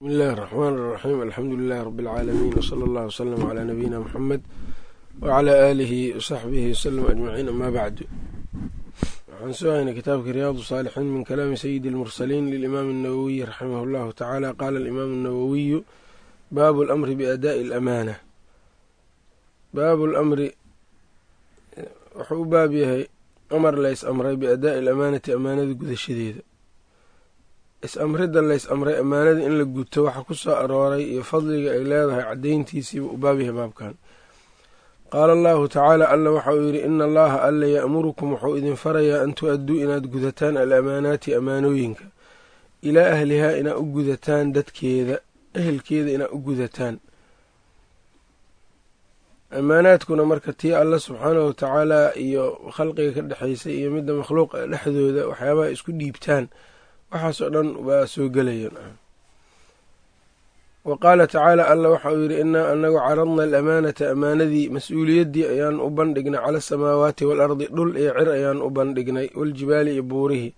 bismi illahi araxmaan araxiim alxamdu lilahi rabi alcaalamiin wsala allah wslama calaa nabiyina muxamed wacalaa aalihi wasaxbihi wasalam ajmaciin amaa bacdu waxaan soo haynay kitaabkii riyaadu saalixiin min kalaami sayidi almursaliin lilimaami annawowiyi raximah allahu tacaala qaala alimaamu annawowiyu baabu lamri biadaa'i alamaana baabu lamri wuxuu u baab yahay amar lays amray biadaa'i alamaanati amaanada gudashadeeda is-amridda lays amray ammaanada in la guto waxa ku soo arooray iyo fadliga ay leedahay caddayntiisiiba u baab yahay baabkan. Qaala allahu tacaala alla waxa uu yidhi ina allaha alla ya'murukum wuxuu idin farayaa an tu-adduu inaad gudataan al-amaanaati amaanooyinka ilaa ahlihaa inaad u gudataan dadkeeda ehelkeeda inaad u gudataan. Ammaanaadkuna marka tii alla subxaanahu watacaala iyo khalqiga ka dhexaysay iyo midda makhluuqa dhexdooda waxyaabaha isku dhiibtaan waxaasoo dhan waa soo gelayan wa qaala tacaala alla waxa uu yidhi innaa anagu caradna alamaanata amaanadii mas'uuliyaddii ayaan u bandhignay cala asamaawaati waalardi dhul iyo cir ayaan u bandhignay waljibaali iyo buurihii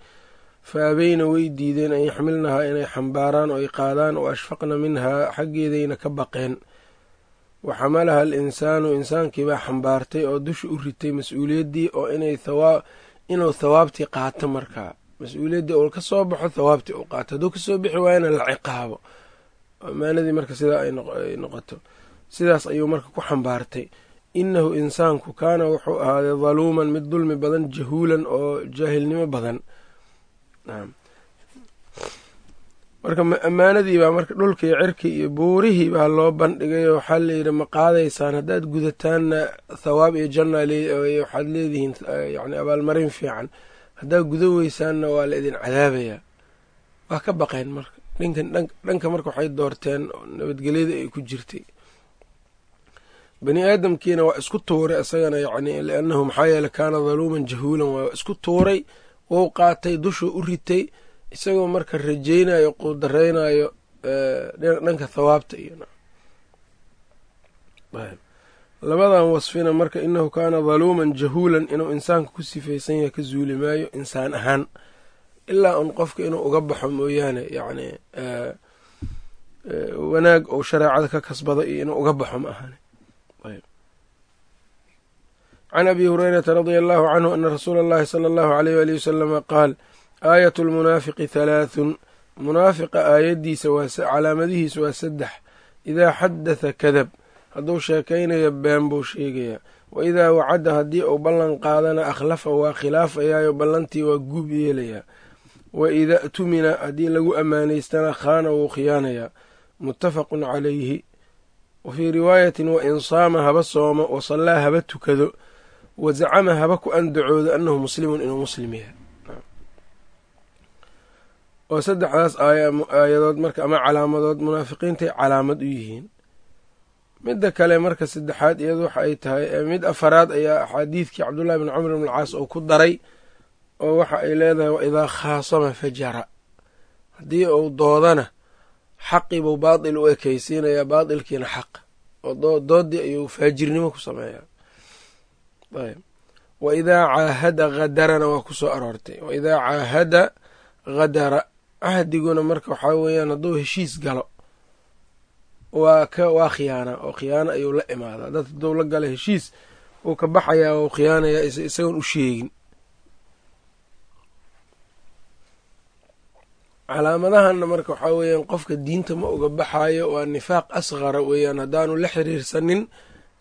fa abeyna way diideen an yaxmilnahaa inay xambaaraan oo ay qaadaan oo ashfaqna minhaa xaggeedayna ka baqeen. Wa xamalaha al insaanu insaankiibaa xambaartay oo dusha u ritay mas'uuliyaddii oo inuu thawaabtii qaato markaa mas'uuliyaddii uu ka soo baxo thawaabtii uu qaato. Hadduu ka soo bixi waayana la ciqaabo. Amaanadii marka sidaa ay noqoto sidaas ayuu marka ku xambaartay. Innahu insaanku kaana wuxuu ahaaday daluuman mid dulmi badan jahuulan oo jaahilnimo badan. Marka ammaanadii baa marka dhulka iyo cirkii iyo buurihii baa loo bandhigay oo waxaa layidhi ma qaadaysaan haddaad gudataanna thawaab iyo janna waxaad leedihiin yani abaalmarin fiican haddaad guda weysaanna waa la idin cadaabayaa. Waa ka baqeen marka. Dhinkan dhanka marka waxay doorteen nabadgelyada ay ku jirtay. Bani aadamkiina waa isku tuuray isagana yacni liannahu maxaa yeele kaana daluuman jahuulan waa isku tuuray wou qaatay dushuu u ritay isagoo marka rajaynayo quudaraynayo dhanka thawaabta iyo labadan wasfina marka inahu kaana daluuman jahuulan inuu insaanka ku sifaysan yahay ka zuuli maayo insaan ahaan. Ilaa un qofka inuu uga baxo mooyaane yacni wanaag ou shareecada ka kasbado iyo inuu uga baxo ma ahane can abi hurayrata radia allahu canhu ana rasuula allahi sala allahu aleyh waalihi wasalama qaal aayat lmunaafiqi halaathun munaafiqa aayaddiisa calaamadihiisa waa saddex. Idaa xadatha kadab hadduu sheekaynayo been buu sheegayaa. Wa idaa wacada haddii uu ballan qaadana akhlafa waa khilaafayaayo ballantii waa guub yeelayaa. Wa ida tumina haddii lagu ammaanaystana khaana wuu khiyaanayaa. Muttafaqun calayhi. Wa fii riwaayatin wa in saama haba sooma wa sallaa haba tukado wa zacama haba ku andacoodo annahu muslimun inuu muslim yahay. Oo saddexdaas aayadood marka ama calaamadood munaafiqiintay calaamad u yihiin midda kale marka saddexaad iyadu waxa ay tahay mid afaraad ayaa axaadiidkii cabdullahi bn camr bn alcaas oo ku daray oo waxa ay leedahay wa idaa khaasama fajara. Haddii uu doodana xaqii buu baatil u ekaysiinayaa baatilkiina xaq. Oo doodii ayuu faajirnimo ku sameeyaa. Wa idaa caahada hadarana waa ku soo aroortay. Wa idaa caahada hadara cahdiguna marka waxaa weeyaan hadduu heshiis galo waa khiyaana oo khiyaano ayuu la imaadaa. Dad hadduu la gala heshiis wuu ka baxayaa wuu khiyaanayaa isagoon u sheegin. Calaamadahanna marka waxaa weeyaan qofka diinta ma uga baxaayo waa nifaaq asqara weeyaan. Haddaanu la xiriirsanin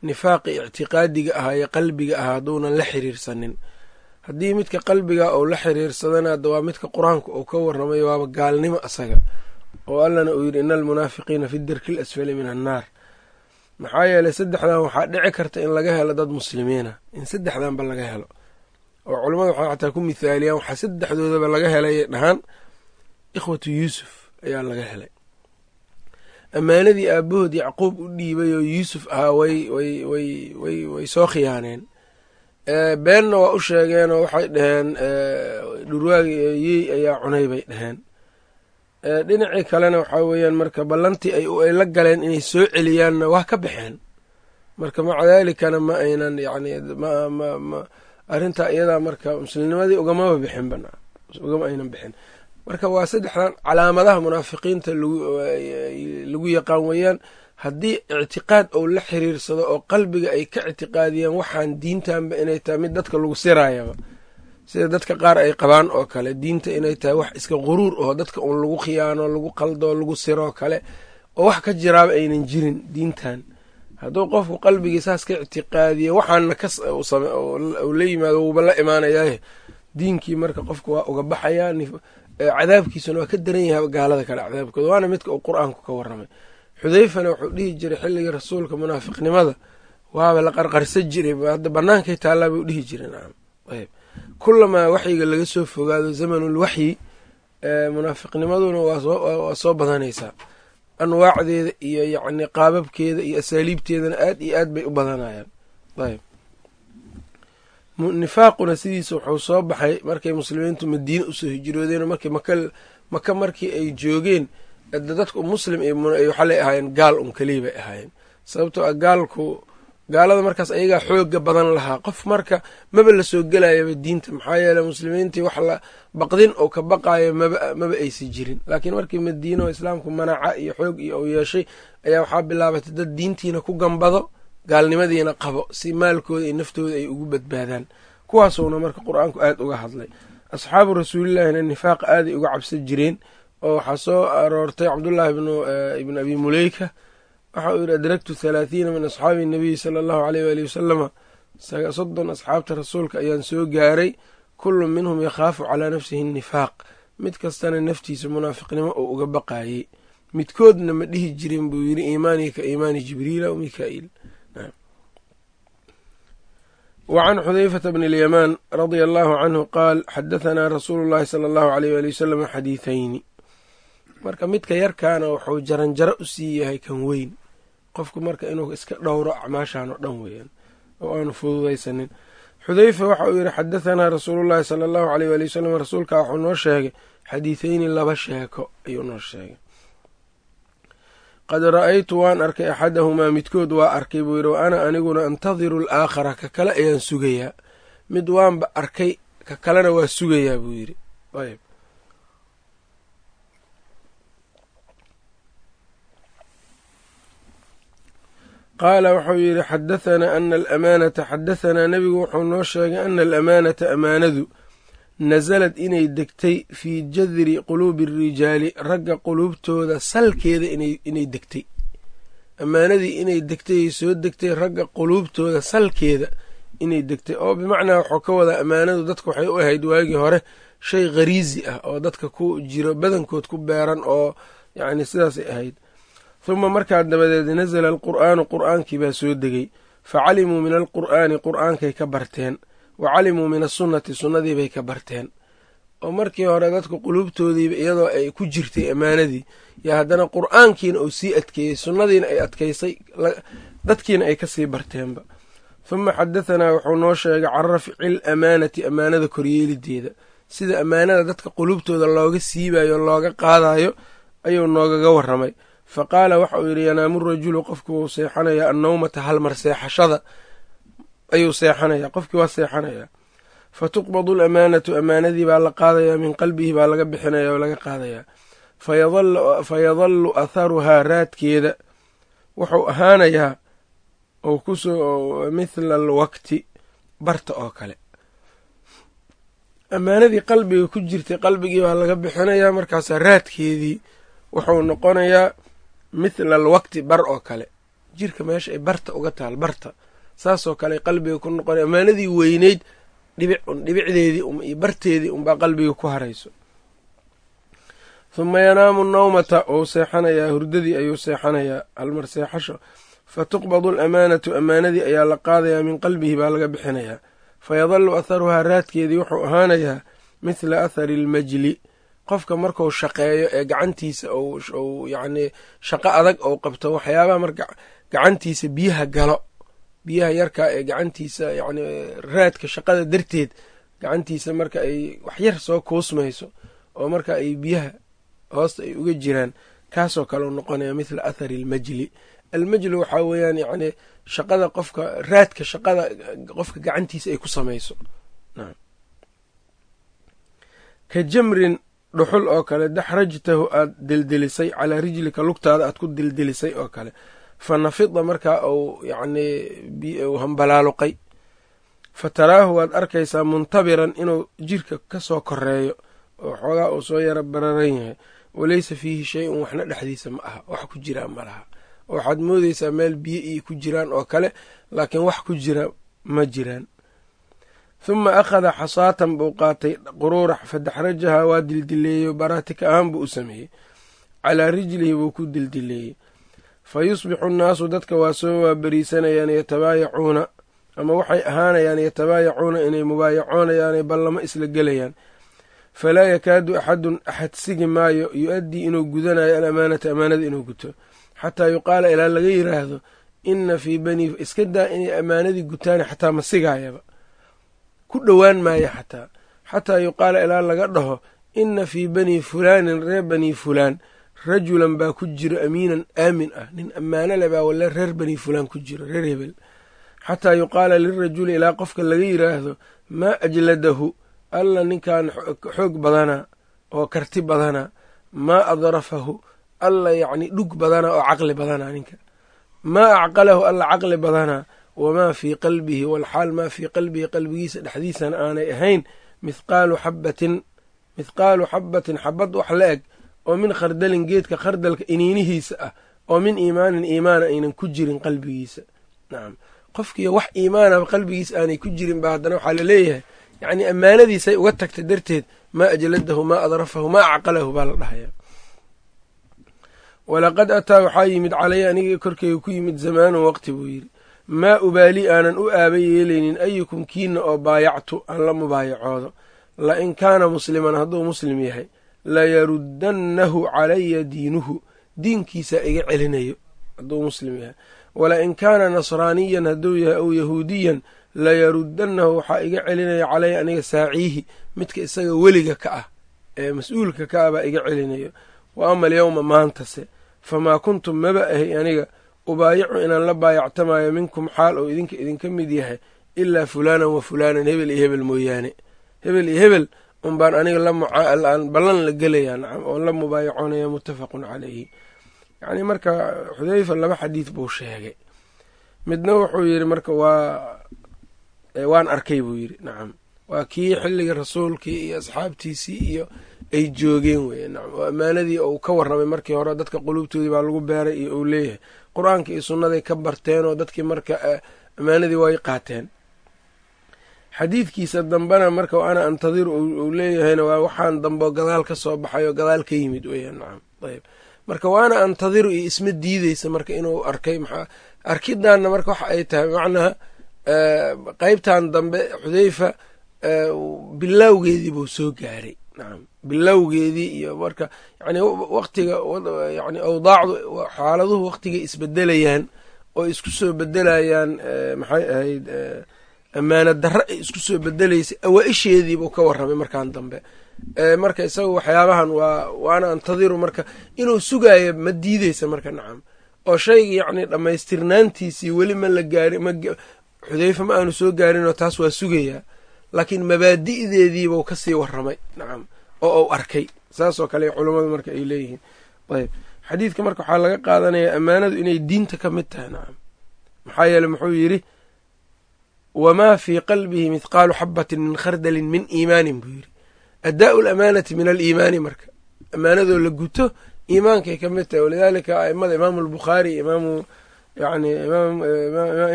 nifaaqi ictiqaadiga ahaa iyo qalbiga ahaa hadduunan la xiriirsanin. Haddii midka qalbiga uu la xiriirsadana hadda waa midka qur'aanka uu ka warramay waaba gaalnimo asaga oo allana uu yidhi ina almunaafiqiina fi dirki l asfali min annaar. Maxaa yeelay saddexdan waxaa dhici karta in laga helo dad muslimiina. In saddexdanba laga helo. Oo culammada waxaa xataa ku mithaaliyaan waxaa saddexdoodaba laga helay dhahaan ikhwatu yuusuf ayaa laga helay. Ammaanadii aabahood yacquub u dhiibay oo yuusuf ahaa way way way way way soo khiyaaneen. Beenna waa u sheegeen oo waxay dhaheen dhurwaagi yey ayaa cunay bay dhaheen dhinacii kalena waxaa weeyaan marka ballantii ay la galeen inay soo celiyaanna waa ka baxeen. Marka maca daalikana ma aynan yani ma arrintaa iyadaa marka muslimnimadii ugamaba bixin banaa ugama aynan bixin. Marka waa saddexdan calaamadaha munaafiqiinta lagu yaqaan weeyaan haddii ictiqaad ou la xiriirsado oo qalbiga ay ka ictiqaadiyaan waxaan diintanba inay tahay mid dadka lagu siraayaba sida dadka qaar ay qabaan oo kale diinta inay tahay wax iska quruur oo dadka uun lagu khiyaano lagu qaldo lagu siroo kale oo wax ka jiraaba aynan jirin diintan. Hadduu qofku qalbigii saas ka ictiqaadiyo waxaana kas u la yimaado wuuba la imaanayaaye. Diinkii marka qofku waa uga baxayaa cadaabkiisuna waa ka daran yahay gaalada kale cadaabkooda. Waana midka uu qur'aanku ka waramay xudeyfana wuxuu dhihi jiray xilligii rasuulka munaafiqnimada waaba la qarqarsa jiray hadda banaankay taallaa buu dhihi jiray nacam ayb kulamaa waxyiga laga soo fogaado zamanul waxyi munaafiqnimaduna waa soo badanaysaa anwaacdeeda iyo yacni qaababkeeda iyo asaaliibteedana aad iyo aad bay u badanayaan. Ayb nifaaquna sidiisa wuxuu soo baxay markay muslimiintu madiine u soo hijroodeen markii maka maka markii ay joogeen dadku muslim waxalay ahaayeen gaal un keliya bay ahaayeen. Sababtoo ah gaalku gaalada markaas ayagaa xooga badan lahaa. Qof marka maba la soo gelayaba diinta maxaa yeele muslimiintii wax la baqdin oo ka baqaayo maba aysi jirin. Laakiin markii madiine oo islaamku manaca iyo xoog iyo uu yeeshay ayaa waxaa bilaabatay dad diintiina ku gambado gaalnimadiina qabo si maalkooda iyo naftooda ay ugu badbaadaan. Kuwaasuna marka qur'aanku aad uga hadlay. Asxaabu rasuulillahina nifaaq aaday uga cabsan jireen oo waxaa soo aroortay cabdullaahi ibn abi muleyka waxa uu yidhi adragtu thalaathiina min asxaabi nabiyi sala allahu aleyh waali wasalama soddon asxaabta rasuulka ayaan soo gaaray kullu minhum yakhaafu calaa nafsihi nifaaq. Mid kastana naftiisa munaafiqnimo oo uga baqaayey midkoodna ma dhihi jirin buu yidhi iimaanii ka iimaani jibriila wa can xudeyfata bni alyamaan radia allahu canhu qaal xadahanaa rasuulu llahi sala allahu aleyh waali wasalam xadiithayni marka midka yarkaana wuxuu jaranjaro u sii yahay kan weyn. Qofku marka inuu iska dhowro acmaashan oo dhan weeyaan oo aanu fududaysanin. Xudeyfa waxa uu yidhi xadahanaa rasuulullahi sala allahu aleyh waali wasalam rasuulkaa wuxuu noo sheegay xadiithayni laba sheeko ayuu noo sheegay. Qad ra'aytu waan arkay axadahumaa midkood waa arkay buu yidhi wa ana aniguna antadiru alaakhara ka kale ayaan sugayaa. Mid waanba arkay ka kalena waa sugayaa buu yidhi qaala wuxuu yidhi xadahanaa ana alamaanata xadahanaa nebigu wuxuu noo sheegay ana alamaanata amaanadu nasalad inay degtay fii jadri quluubi arijaali ragga quluubtooda salkeeda inay degtay. Ammaanadii inay degtay ay soo degtay ragga quluubtooda salkeeda inay degtay. Oo bimacnaa wuxuu ka wadaa ammaanadu dadka waxay u ahayd waagii hore shay khariisi ah oo dadka ku jiro badankood ku beeran oo yacni sidaasay ahayd huma markaa dabadeed nasala alqur'aanu qur'aankii baa soo degay fa calimuu min alqur'aani qur'aankay ka barteen wa calimuu min asunnati sunnadiibay ka barteen oo markii hore dadka quluubtoodiiba iyadoo ay ku jirtay ammaanadii yo haddana qur'aankiina uu sii adkeeyey sunnadiina ay adkaysay dadkiina ay ka sii barteenba huma xadahanaa wuxuu noo sheegay can rafci lamaanati ammaanada koryeelideeda sida ammaanada dadka quluubtooda looga siibayo looga qaadayo ayuu noogaga waramay fa qaala waxa uu yidhi yanaamu rajulu qofku wuu seexanayaa annawmata halmar seexashada. Ayuu seexanayaa qofkii waa seexanayaa fa tuqbadu alamaanatu amaanadii baa la qaadayaa min qalbihi baa laga bixinaya oo laga qaadayaa. Fa yadallu atharuhaa raadkeeda. Wuxuu ahaanayaa oo ku soo mithla alwakti barta oo kale. Ammaanadii qalbiga ku jirtay qalbigii baa laga bixinayaa markaasaa raadkeedii wuxuu noqonayaa mithla alwakti bar oo kale. Jirka meesha ay barta uga taal barta. Saasoo kale qalbiga ku noqonaya ammaanadii weyneyd dhibic un dhibicdeedii iyo barteedii unbaa qalbiga ku harayso. Huma yanaamu nawmata ou seexanayaa hurdadii ayuu seexanayaa halmar seexasho. Fa tuqbadu alamaanatu ammaanadii ayaa la qaadayaa min qalbihi baa laga bixinayaa. Fa yadalu atharuhaa raadkeedii wuxuu ahaanayaa mithla athari almajli qofka marku shaqeeyo ee gacantiisa ou yacnii shaqo adag ou qabto waxyaabaha marka gacantiisa biyaha galo biyaha yarkaa ee gacantiisa yacni raadka shaqada darteed gacantiisa marka ay waxyar soo kuusmayso oo marka ay biyaha hoosta ay uga jiraan kaasoo kale u noqonaya mithla athari almajli. Almajli waxaa weeyaan yacni shaqada qofka raadka shaqada qofka gacantiisa ay ku samayso. Ka jamrin dhuxul oo kale daxrajtahu aad dildilisay calaa rijlika lugtaada aad ku dildilisay oo kale. Fa nafida markaa uu yacnii hambalaaluqay fa taraahu waad arkaysaa muntabiran inuu jirka ka soo koreeyo oo xoogaa uu soo yaro bararan yahay. Walaysa fiihi shay-un waxna dhexdiisa ma aha wax ku jiraa ma laha. Waxaad moodeysaa meel biyo iyo ku jiraan oo kale laakiin wax ku jira ma jiraan huma akhada xasaatan buu qaatay quruurax fadaxrajahaa waa dildileeyo baraatika ahaan buu u sameeyey. Calaa rijlihi buu ku dildileeyey fa yusbixu nnaasu dadka waa soo waaberiisanayaan yatabaayacuuna ama waxay ahaanayaan yatabaayacuuna inay mubaayacoonayaanay ballamo isla gelayaan. Falaa yakaadu axadun axad sigi maayo yu-addii inuu gudanayo alamaanata amaanada inuu guto. Xataa yuqaala ilaa laga yiraahdo inna fii bani iska daa inay ammaanadii gutaan xataa ma sigaayaba ku dhowaan maayo xataa. Xataa yuqaala ilaa laga dhaho inna fii banii fulaanin reer banii fulaan rajulan baa ku jiro amiinan aamin ah. Nin ammaano le baa walle reer banii fulaan ku jiro reer hebel. Xataa yuqaala lirajuli ilaa qofka laga yiraahdo maa ajladahu alla ninkan xoog badanaa oo karti badanaa maa adrafahu alla yacni dhug badanaa oo caqli badanaa ninka. Maa acqalahu alla caqli badanaa wamaa fii qalbihi walxaal maa fii qalbihi qalbigiisa dhexdiisana aanay ahayn mithqaalu xabatin mithqaalu xabatin xabad wax la eg oo min khardalin geedka khardalka iniinihiisa ah oo min iimaanin iimaana aynan ku jirin qalbigiisa nacam qofkiiyo wax iimaanaba qalbigiisa aanay ku jirin ba haddana waxaa la leeyahay yacnii ammaanadiisay uga tagta darteed maa ajladahu maa adrafahu maa acqalahu baa la dhahaya walaqad ataa waxaa yimid calaya aniga korkeyga ku yimid zamaanun waqti buu yidhi maa ubaali aanan u aaba yeelaynin ayukum kiina oo baayactu aan la mubaayacoodo. La in kaana musliman hadduu muslim yahay layaruddannahu calaya diinuhu diinkiisaa iga celinayo hadduu muslim yahay. Wala in kaana nasraaniyan hadduu yahay aw yahuudiyan layaruddannahu waxaa iga celinaya calaya aniga saaciihi midka isaga weliga ka ah ee mas'uulka ka ah baa iga celinayo. Wa ama alyowma maantase famaa kuntum maba ahay aniga ubaayicu inaan la baayactamaayo minkum xaal oo idinka idinka mid yahay ilaa fulaanan wa fulaanan hebel iyo hebel mooyaane. Hebel iyo hebel unbaan aniga ballan la gelayaa nacam oon la mubaayacoonaya muttafaqun calayhi. Yacnii marka xudeyfa laba xadiid buu sheegay. Midna wuxuu yidhi marka waa waan arkay buu yidhi nacam. Waa kii xilligii rasuulkii iyo asxaabtiisii iyo ay joogeen weye nacam. Oo ammaanadii uu ka warramay markii hore dadka quluubtoodii baa lagu beeray iyo uu leeyahay qur'aanka iyo sunnaday ka barteen oo dadkii marka ammaanadii way qaateen. Xadiidkiisa dambena marka ana antadiru uu leeyahayna waa waxaan dambeo gadaal ka soo baxay oo gadaal ka yimid weya nacam ayb marka waana antadiru iyo isma diideysa marka inuu arkay maxaa arkidaanna marka waxa ay tahay macnaha qeybtan dambe xudeyfa bilowgeedii buu soo gaaray nacam bilowgeedii iyo marka yani waqtiga yani awdaacdu xaaladuhu waqtigay isbedelayaan oo isku soo bedelayaan maxay ahayd ammaana darre ay isku soo bedelaysay awaa-isheediibuu ka warramay markan dambe. Marka isaga waxyaabahan waa waana antadiru marka inuu sugaayo ma diideysa marka nacam oo shayga yacni dhammaystirnaantiisii weli ma la gaari xudeyfa ma aanu soo gaarinoo taas waa sugayaa laakiin mabaadi'deediibuu ka sii warramay. Nacam oo uu arkay. Saasoo kale culummadu marka ay leeyihiin. Ayb xadiidka marka waxaa laga qaadanayaa ammaanadu inay diinta ka mid tahay. Nacam maxaa yeele muxuu yidhi wamaa fii qalbihi mithqaalu xabatin min khardalin min iimaanin buu yidhi. Addaa'u lamaanati min aliimaani marka. Ammaanadoo la guto iimaankay ka mid tahay. Walidaalika aimada imaamu albukhaari imaamu yani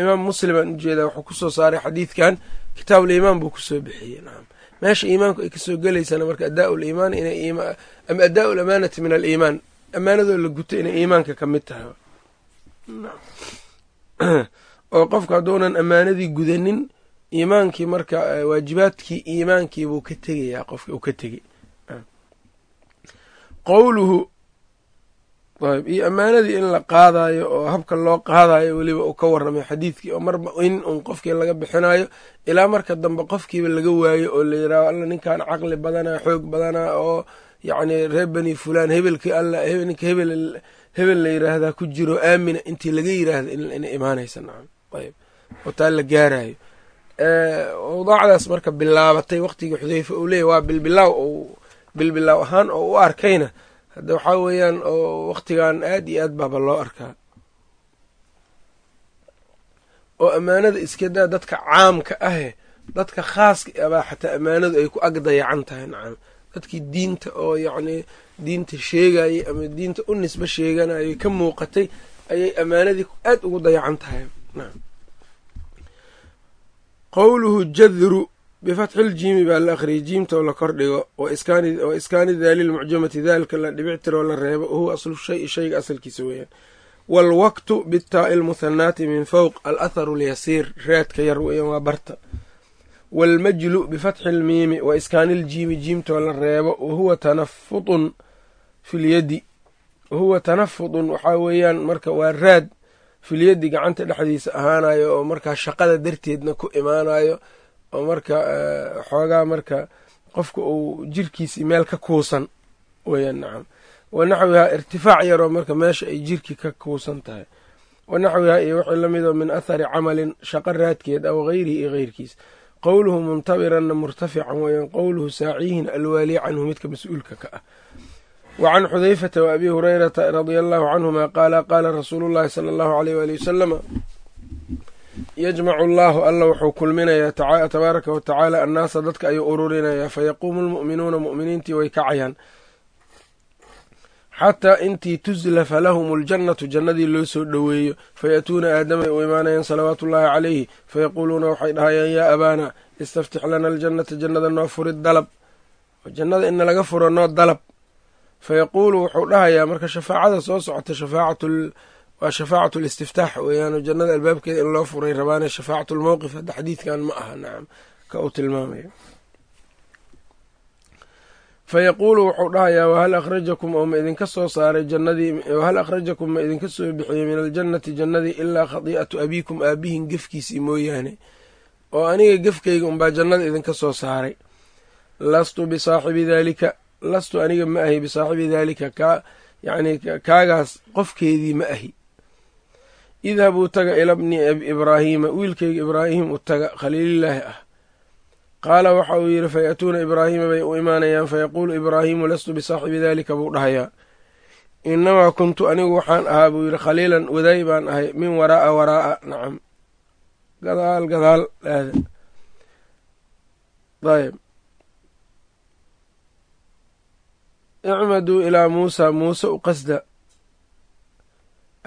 imaam muslim aan u jeedaa wuxuu ku soo saaray xadiidkan kitaabuliimaan buu ku soo bixiyey nacam meesha iimaanku ay ka soo gelaysana marka addaa'u liimaan inay ama addaa'u lamaanati min aliimaan ammaanadoo la guto inay iimaanka ka mid tahay. Oo qofku hadduunan ammaanadii gudanin iimaankii marka waajibaadkii iimaankiibuu ka tegayaa qofka uu ka tegey qowluhu ayb iyo ammaanadii in la qaadayo oo habka loo qaadayo weliba uu ka warramay xadiidkii oo marba in un qofkii laga bixinayo ilaa marka dambe qofkiiba laga waayo oo la yidhaaho alla ninkan caqli badanaa xoog badanaa oo yacni reer bani fulaan hebelkii alla ninka hebel hebel la yiraahdaa ku jiro aamina intii laga yiraahda inay imaanaysa nacam. Ayb oo taa la gaarayo awdaacdaas marka bilaabatay waqtigii xudeyfa uu leeyay waa bilbilaaw bilbilaaw ahaan oo u arkayna hadda waxaa weeyaan oo waqtigan aad iyo aad baaba loo arkaa. Oo ammaanada iskadaa dadka caamka ahe dadka khaaska abaa xataa ammaanadu ay ku ag dayacan tahay nacam. Dadkii diinta oo yacnii diinta sheegayay ama diinta u nisbe sheeganayay ka muuqatay ayay ammaanadii aad ugu dayacan tahay nacam. Qowluhu jadru bifatxi ljiimi baa la akhriyay jiimta oo la kordhigo wa iskaani daali lmucjamati daalka la dhibictiroo la reebo wahuwa aslu shayi shayga asalkiisa weeyaan. Waalwaqtu bitaa'i lmuhanaati min fowq alatharu lyasiir raadka yar weeyaan waa barta. Waalmajlu bifatxi lmiimi wa iskaani ljiimi jiimtoo la reebo wahuwa tanafudun filyadi wahuwa tanafudun waxaa weeyaan marka waa raad filyadi gacanta dhexdiisa ahaanayo oo markaa shaqada darteedna ku imaanayo oo marka xoogaa marka qofka uu jirkiisii meel ka kuusan weeyaan nacam. Wa naxwihaa irtifaac yaroo marka meesha ay jirkii ka kuusan tahay. Wa naxwihaa iyo wixii la midoo min athari camalin shaqo raadkeed aw hayrihi iyo heyrkiis qowluhu muntabiranna murtafican weeyaan qowluhu saaciyihin alwaali canhu midka mas'uulka ka ah. Wa can xudayfata wa abi hurayrata radia allahu canhuma qaala qaala rasuulu llahi sala allahu aleyh waali wasalama yajmacu allaahu alla wuxuu kulminayaa tabaaraka wa tacaala annaasa dadka ayuu ururinayaa fayaquumu lmu'minuuna mu'miniintii way kacayaan. Xataa intii tuslafa lahum aljannatu jannadii loo soo dhoweeyo fayaatuuna aadamay u imaanayaan salawaatu ullaahi calayhi fayaquuluuna waxay dhahayaan yaa abaana istaftix lana aljannata jannada noo furid dalab. Jannada ina laga furo noo dalab. Fayaquulu wuxuu dhahayaa marka shafaacada soo socota shafaacat waa shafaacatu listiftaax weeyaan jannada albaabkeeda in loo furay rabaane shafaacatu lmowqif hadda xadiidkan ma aha nacam ka uu tilmaamayo fayaquulu wuxuu dhahayaa wahal akhrajakum oo ma idinka soo saaray jannadii wahal akhrajakum ma idinka soo bixiyey min aljannati jannadii ilaa khadiicatu abiikum aabihin gefkiisii mooyaane oo aniga gefkayga unbaa jannada idinka soo saaray. Lastu bisaaxibi daalika lastu aniga ma ahi bisaaxibi daalika kaa yacnii kaagaas qofkeedii ma ahi idhabuu taga ila bni ibraahiima wiilkayga ibraahim u taga khaliilillaahi ah. Qaala waxa uu yidhi fayaatuuna ibraahiima bay u imaanayaan fayaquulu ibraahiimu lastu bisaaxibi daalika? buu dhahayaa. Inamaa kuntu anigu waxaan ahaa buu yidhi khaliilan wadaay baan ahay min waraa'a waraa'a. Nacam. Gadaal gadaal ayb icmaduu ilaa muusaa muuse u qasda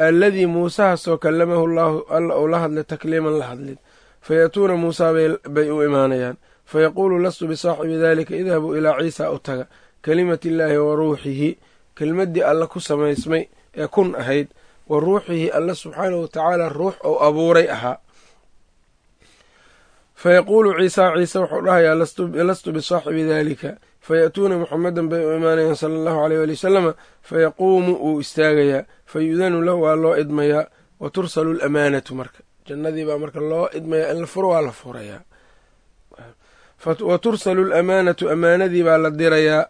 alladii muusahaasoo kallamahu llaahu alla uu la hadlay takliiman la hadlin. Fayaatuuna muusaa bay u imaanayaan. Fayaquulu lastu bisaaxibi daalika idhabuu ilaa ciisaa u taga. Kelimatiillaahi wa ruuxihi kelmaddii alle ku samaysmay ee kun ahayd wa ruuxihi alle subxaanahu watacaala ruux ou abuuray ahaa. Fayaquulu ciisaa ciise wuxuu dhahayaa lastu bisaaxibi daalika fayaatuuna muxamedan bay u imaanayaan sala allahu aleyh ali wasalama fayaquumu wuu istaagayaa. Fayudanu lahu waa loo idmayaa. Wa tursalu lamaanatu marka. Jannadii baa marka loo idmayaa in la furo waa la furayaa. Wa tursalu lamaanatu amaanadii baa la dirayaa.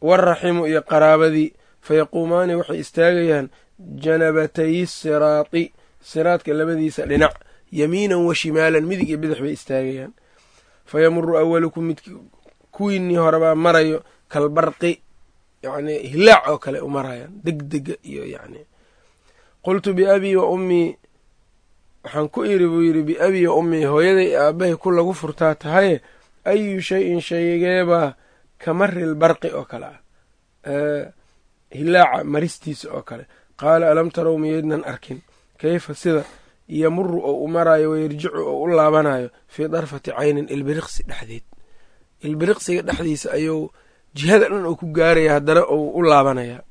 Waraximu iyo qaraabadii. Fayaquumaani waxay istaagayaan. Janabatayi siraati. Siraadka labadiisa dhinac. Yamiinan wa shimaalan midig iyo bidix bay istaagayaan. Fayamuru awalukum mid kuwiinii horebaa marayo kalbarqi yacnii hilaac oo kale u marayaan degdega iyo yacni. Qultu biabii wa ummii waxaan ku iri buu yidhi biabii wa ummii hooyaday aabbahay ku lagu furtaa tahaye ayu shay-in shaygeebaa ka mari lbarqi oo kale ah. Hilaaca maristiisa oo kale. Qaala alam tarow miyaydnan arkin? Kayfa sida? Yamuru oo u maraayo wayarjicu oo u laabanayo fii darfati caynin ilbiriqsi dhexdeed ilbiriqsiga dhexdiisa ayuu jihada dhan uu ku gaaraya haddana uu u laabanayaa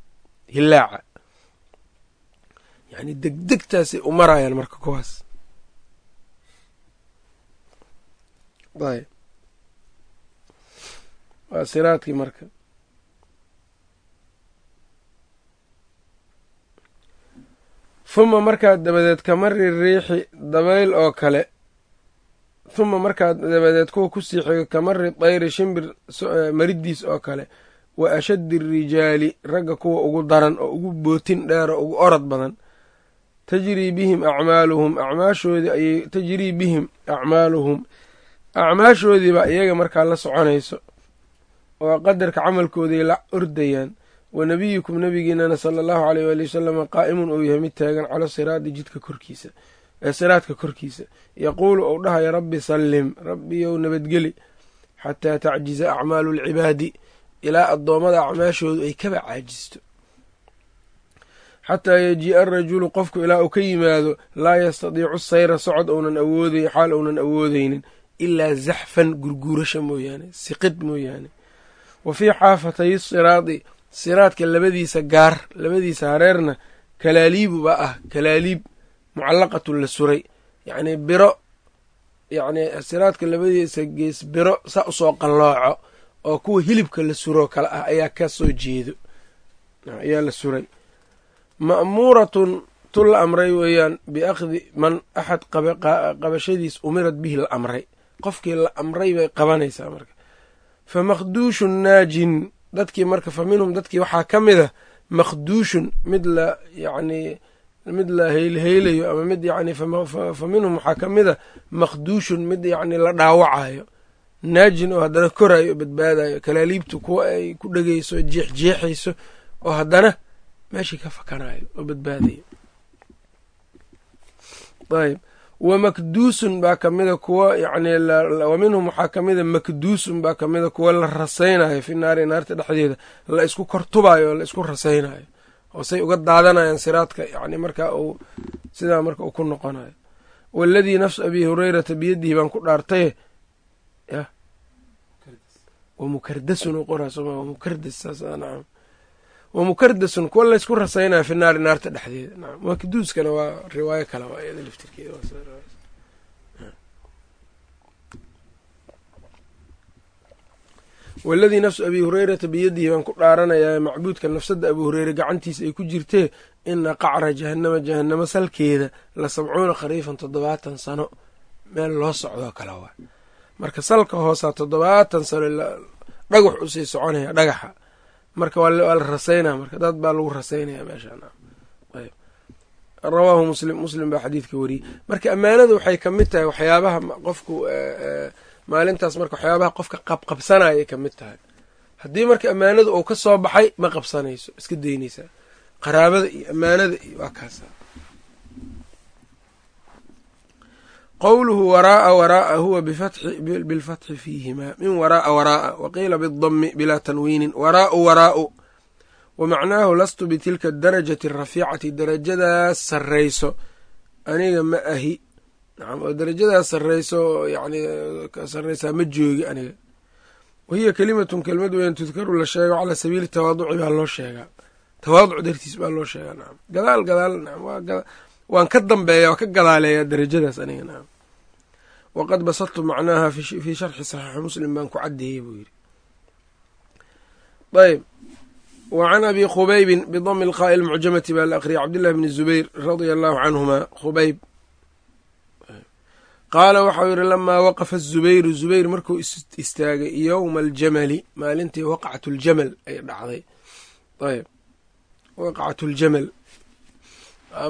hilaaca. Yacni degdegtaasay u marayaan marka kuwaas. Ayb waa siraadkii marka. Huma markaad dabadeed ka mari riixi dabayl oo kale huma markaad dabadeed kuwa ku sii xigo ka mari dayri shimbir maridiis oo kale. Wa ashaddi rijaali ragga kuwa ugu daran oo ugu bootin dheer oo ugu orod badan. Tajrii bihim acmaaluhum acmaashoodii ayay tajrii bihim acmaaluhum. Acmaashoodiibaa iyaga markaa la soconayso oo qadarka camalkooday la ordayaan. Wa nebiyukum nebigiinana sala allahu aleyh waali wasalama qaa'imun uu yahay mid taagan cala siraadi jidka korkiisa siraadka korkiisa. Yaquulu ou dhahaya rabbi sallim rabbiyow nabadgeli xataa tacjiza acmaalu alcibaadi ilaa addoommada acmaashoodu ay kaba caajisto. Xataa yajii'a arajulu qofku ilaa uu ka yimaado laa yastadiicu sayra socod ounan awooday xaal ounan awoodeynin ilaa zaxfan gurguurasha mooyaane siqid mooyaane. Wa fii xaafatay siraadi siraadka labadiisa gaar labadiisa hareerna kalaaliibu baa ah kalaaliib mucallaqatun la suray. Yacnii biro yacnii siraadka labadiisa gees biro saa u soo qallooco oo kuwa hilibka la suroo kale ah ayaa ka soo jeedo. Ayaa la suray. Ma'muuratun tu la amray weeyaan biakhdi man axad qabashadiis umirad bihi la amray. Qofkii la amray bay qabanaysaa marka. Fa makhduushun naajin dadkii marka fa minhum dadkii waxaa ka mid a makhduushun mid la yacnii mid la heylheylayo ama mid yacni fa minhum waxaa ka mid a makhduushun mid yacni la dhaawacayo naajin oo haddana korayo oo badbaadayo kalaaliibtu kuwa ay ku dhegayso jeexjeexayso oo haddana meeshii ka fakanayo oo badbaadayo ayb wa makduusun baa kamida kuwa yani wa minhum waxaa kamida makduusun baa kamida kuwa la rasaynayo fi naari naarta dhexdeeda. La isku kortubayo oo la isku rasaynayo oo say uga daadanayaan siraadka yani markaa uu sidaa marka uu ku noqonayo waladii nafsu abi hurayrata biyadihi baan ku dhaartaye ya. Wamukardasun qoraa soma wamukardas saas nacam wamukardasun kuwa laysku rasaynayo fi naari naarta dhexdeeda nacam makduuskana waa riwaayo kale waa iyada laftirkeeda waladii nafsu abi hurayrata biyadihi baan ku dhaaranayaa macbuudka nafsadda abu hureyre gacantiisa ay ku jirtee ina qacra jahanama jahanamo salkeeda la sabcuuna khariifan toddobaatan sano. Meel loo socdoo kale waa. Marka salka hoosaa toddobaatan sano dhagax u sii soconaya dhagaxa. Marka waa la rasaynaya marka dad baa lagu rasaynaya meeshaan. Rawaahu muslim muslim baa xadiidka wariyey. Marka ammaanada waxay ka mid tahay waxyaabaha qofku maalintaas marka waxyaabaha qofka qabqabsanayay ka mid tahay. Haddii marka ammaanada uu ka soo baxay ma qabsanayso iska daynaysaa qaraabada iyo ammaanada iyo waa qowluhu waraa'a waraa'a huwa bilfatxi fiihimaa. Min waraa'a waraa'a waqiila bidami bilaa tanwiinin. Waraa'u waraa'u. Wa macnaahu lastu bitilka darajati arafiicati darajadaas sarrayso. Aniga ma ahi nacam oo darajadaas sarrayso yani sarraysaa ma joogi aniga. Wahiya kelimatun kelmad weyn tudkaru la sheego calaa sabiili tawaaduci baa loo sheegaa. Tawaaduc dartiis baa loo sheegaa nacam gadaal gadaal nacam waan ka dambeeya waa ka gadaaleeyaa darajadaas aniga nacam waqad basadtu macnaaha fii sharxi saxiixi muslim baan ku caddeeyey buu yidhi. Ayb wa can abi khubaybin bidami lqaa'i lmucjamati baa la aqriyay cabdillahi bni zubayr radia allahu canhuma. Khubayb qaala waxau yidhi lamaa waqafa zubayru zubayr markuu istaagay yowma aljamali maalintii waqcat ljamal ay dhacday. Ayb waqcat ljamal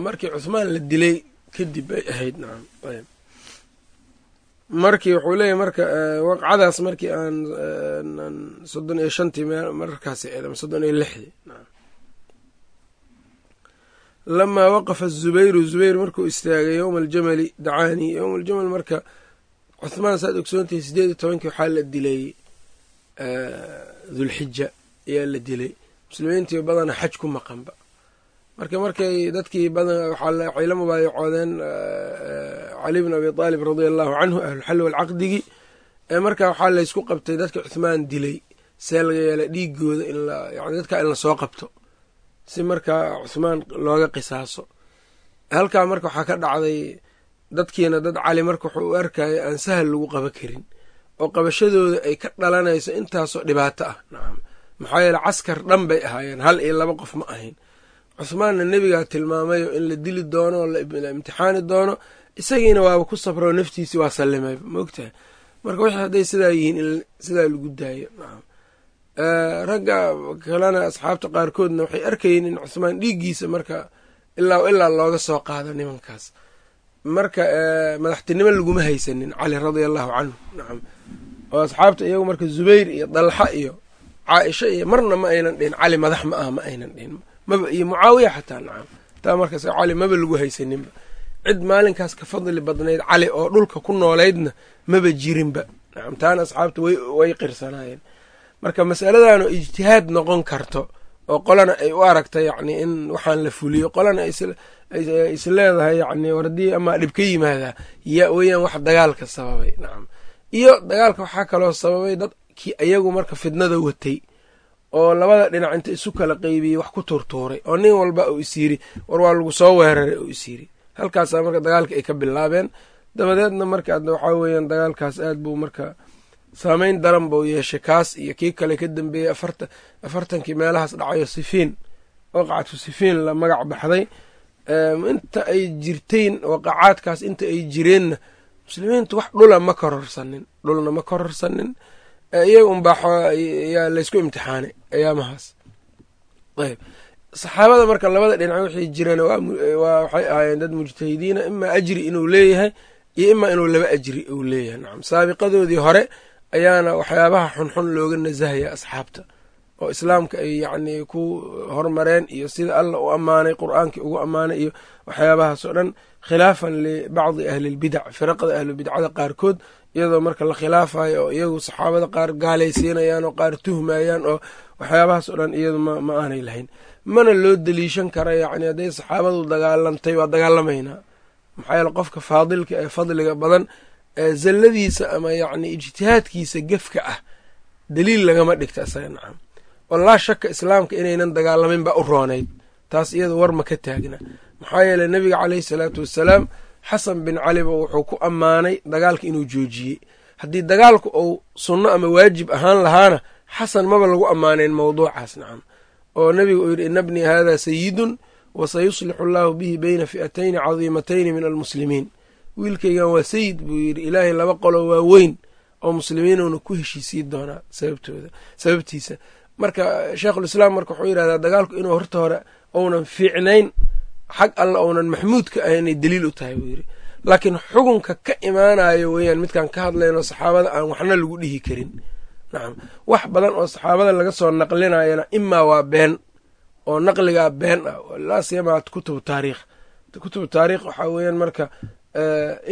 markii cuhmaan la dilay kadib ay ahayd nacam ayb. Markii wuxuu leeyahy marka waqcadaas markii aan soddon iyo shantii markaas ama soddon iyo lixdii lamaa waqafa zubayru zubayr markuu istaagay yowma aljamali dacaanii yowma aljamal marka cuhmaan saad ogsoontahay sideed iyo tobankii waxaa la dilay dulxija ayaa la dilay muslimiintii badana xaj ku maqanba marka markay dadkii badan waxay la mubaayacoodeen cali bn abi aalib radia allahu canhu ahlulxalli walcaqdigii ee marka waxaa laysku qabtay dadka cuhmaan dilay see laga yeela dhiigooda in dadka in la soo qabto si markaa cuhmaan looga qisaaso. Halkaa marka waxaa ka dhacday dadkiina dad cali marka wuxuu u arkaya aan sahal lagu qaba karin oo qabashadooda ay ka dhalanayso intaasoo dhibaato ah. Nacam maxaa yeele caskar dhan bay ahaayeen hal iyo laba qof ma ahayn. Cuhmaanna nebigaa tilmaamayo in la dili doono oo la imtixaani doono isagiina waaba ku sabroo naftiisii waa sallimay ma ogtahay? Marka wixii hadday sidaa yihiin in sidaa lagu daayo. Nacam ragga kalena asxaabta qaarkoodna waxay arkayeen in cuhmaan dhiiggiisa marka ilaa ilaa looga soo qaado nimankaas. Marka madaxtinimo laguma haysanin cali radia allahu canhu. Nacam oo asxaabta iyagu marka zubayr iyo dalxa iyo caaisha iyo marna ma aynan dhihin cali madax ma aha ma aynan dhihin maba iyo mucaawiya xataa nacam taa markaas cali maba lagu haysaninba cid maalinkaas ka fadli badnayd cali oo dhulka ku noolaydna maba jirinba. Nacam taana asxaabta way qirsanaayeen marka masaladan ijtihaad noqon karto oo qolana ay u aragta yacni in waxaan la fuliyo qolana is leedahay yacni wardii amaa dhib ka yimaadaa ya weeyaan wax dagaalka sababay nacam. Iyo dagaalka waxaa kaloo sababay dadkii ayagu marka fidnada watay oo labada dhinac inta isu kala qeybiyey wax ku tuurtuuray oo nin walba uu is yiri war waa lagu soo weeraray uu is yiri. Halkaasaa marka dagaalka ay ka bilaabeen dabadeedna marka waxaa weeyaan dagaalkaas aad buu marka saameyn daran buu yeeshay kaas iyo kii kale ka dambeeyey afartankii meelahaas dhacayo sifiin waqacatu sifiin la magac baxday. Inta ay jirtayn waqacaadkaas inta ay jireenna muslimiintu wax dhula ma kororsanin dhulna ma kororsanin. Iyaga unbaa yaa laysku imtixaanay ayaamahaas. Ayb. Saxaabada marka labada dhinac wixii jireen waxay ahaayeen dad mujtahidiina imaa ajri inuu leeyahay iyo imaa inuu laba ajri uu leeyahay. Nacam saabiqadoodii hore ayaana waxyaabaha xunxun looga nasahaya asxaabta. Oo islaamka ay yacni ku hormareen iyo sida alla u ammaanay qur'aankii ugu ammaanay iyo waxyaabahaas oo dhan khilaafan libacdi ahlilbidac firaqada ahlubidcada qaarkood iyadoo marka la khilaafayo oo iyagu saxaabada qaar gaalaysiinayaan oo qaar tuhmayaan oo waxyaabahaas oo dhan iyadu ma aanay lahayn. Mana loo deliishan kara yacni hadday saxaabadu dagaalantay waa dagaalamaynaa maxaa yeele qofka faadilka ee fadliga badan zalladiisa ama yacni ijtihaadkiisa gefka ah daliil lagama dhigta isaga nacam. Oo shaka islaamka inaynan dagaalamin baa u roonayd. Taas iyada war ma ka taagna. Maxaa yeele nebiga caleyhi salaatu wassalaam xasan bin caliba wuxuu ku ammaanay dagaalka inuu joojiyey. Haddii dagaalku uu sunno ama waajib ahaan lahaana xasan maba lagu ammaanayn mawduucaas nacam. Oo nebiga uu yidhi ina bnii haadaa sayidun wa sayuslixu allaahu bihi beyna fi'atayni cadiimatayni min almuslimiin wiilkaygan waa sayid buu yidhi ilaahay laba qolo waa weyn oo muslimiinuuna ku heshiisii doonaa sababtooda sababtiisa. Marka sheekhulislaam marka wuxuu yidhahdaa dagaalku inuu horta hore ounan fiicnayn xag alla ounan maxmuud ka ahayn inay daliil u tahay buu yidhi. Laakiin xukunka ka imaanayo weeyaan midkaan ka hadlayno saxaabada aan waxna lagu dhihi karin. Nacam wax badan oo saxaabada laga soo naqlinayana imaa waa been oo naqligaa been ah. Laa siyamaa kutubu taariikh. Kutubu taariikh waxaa weeyaan marka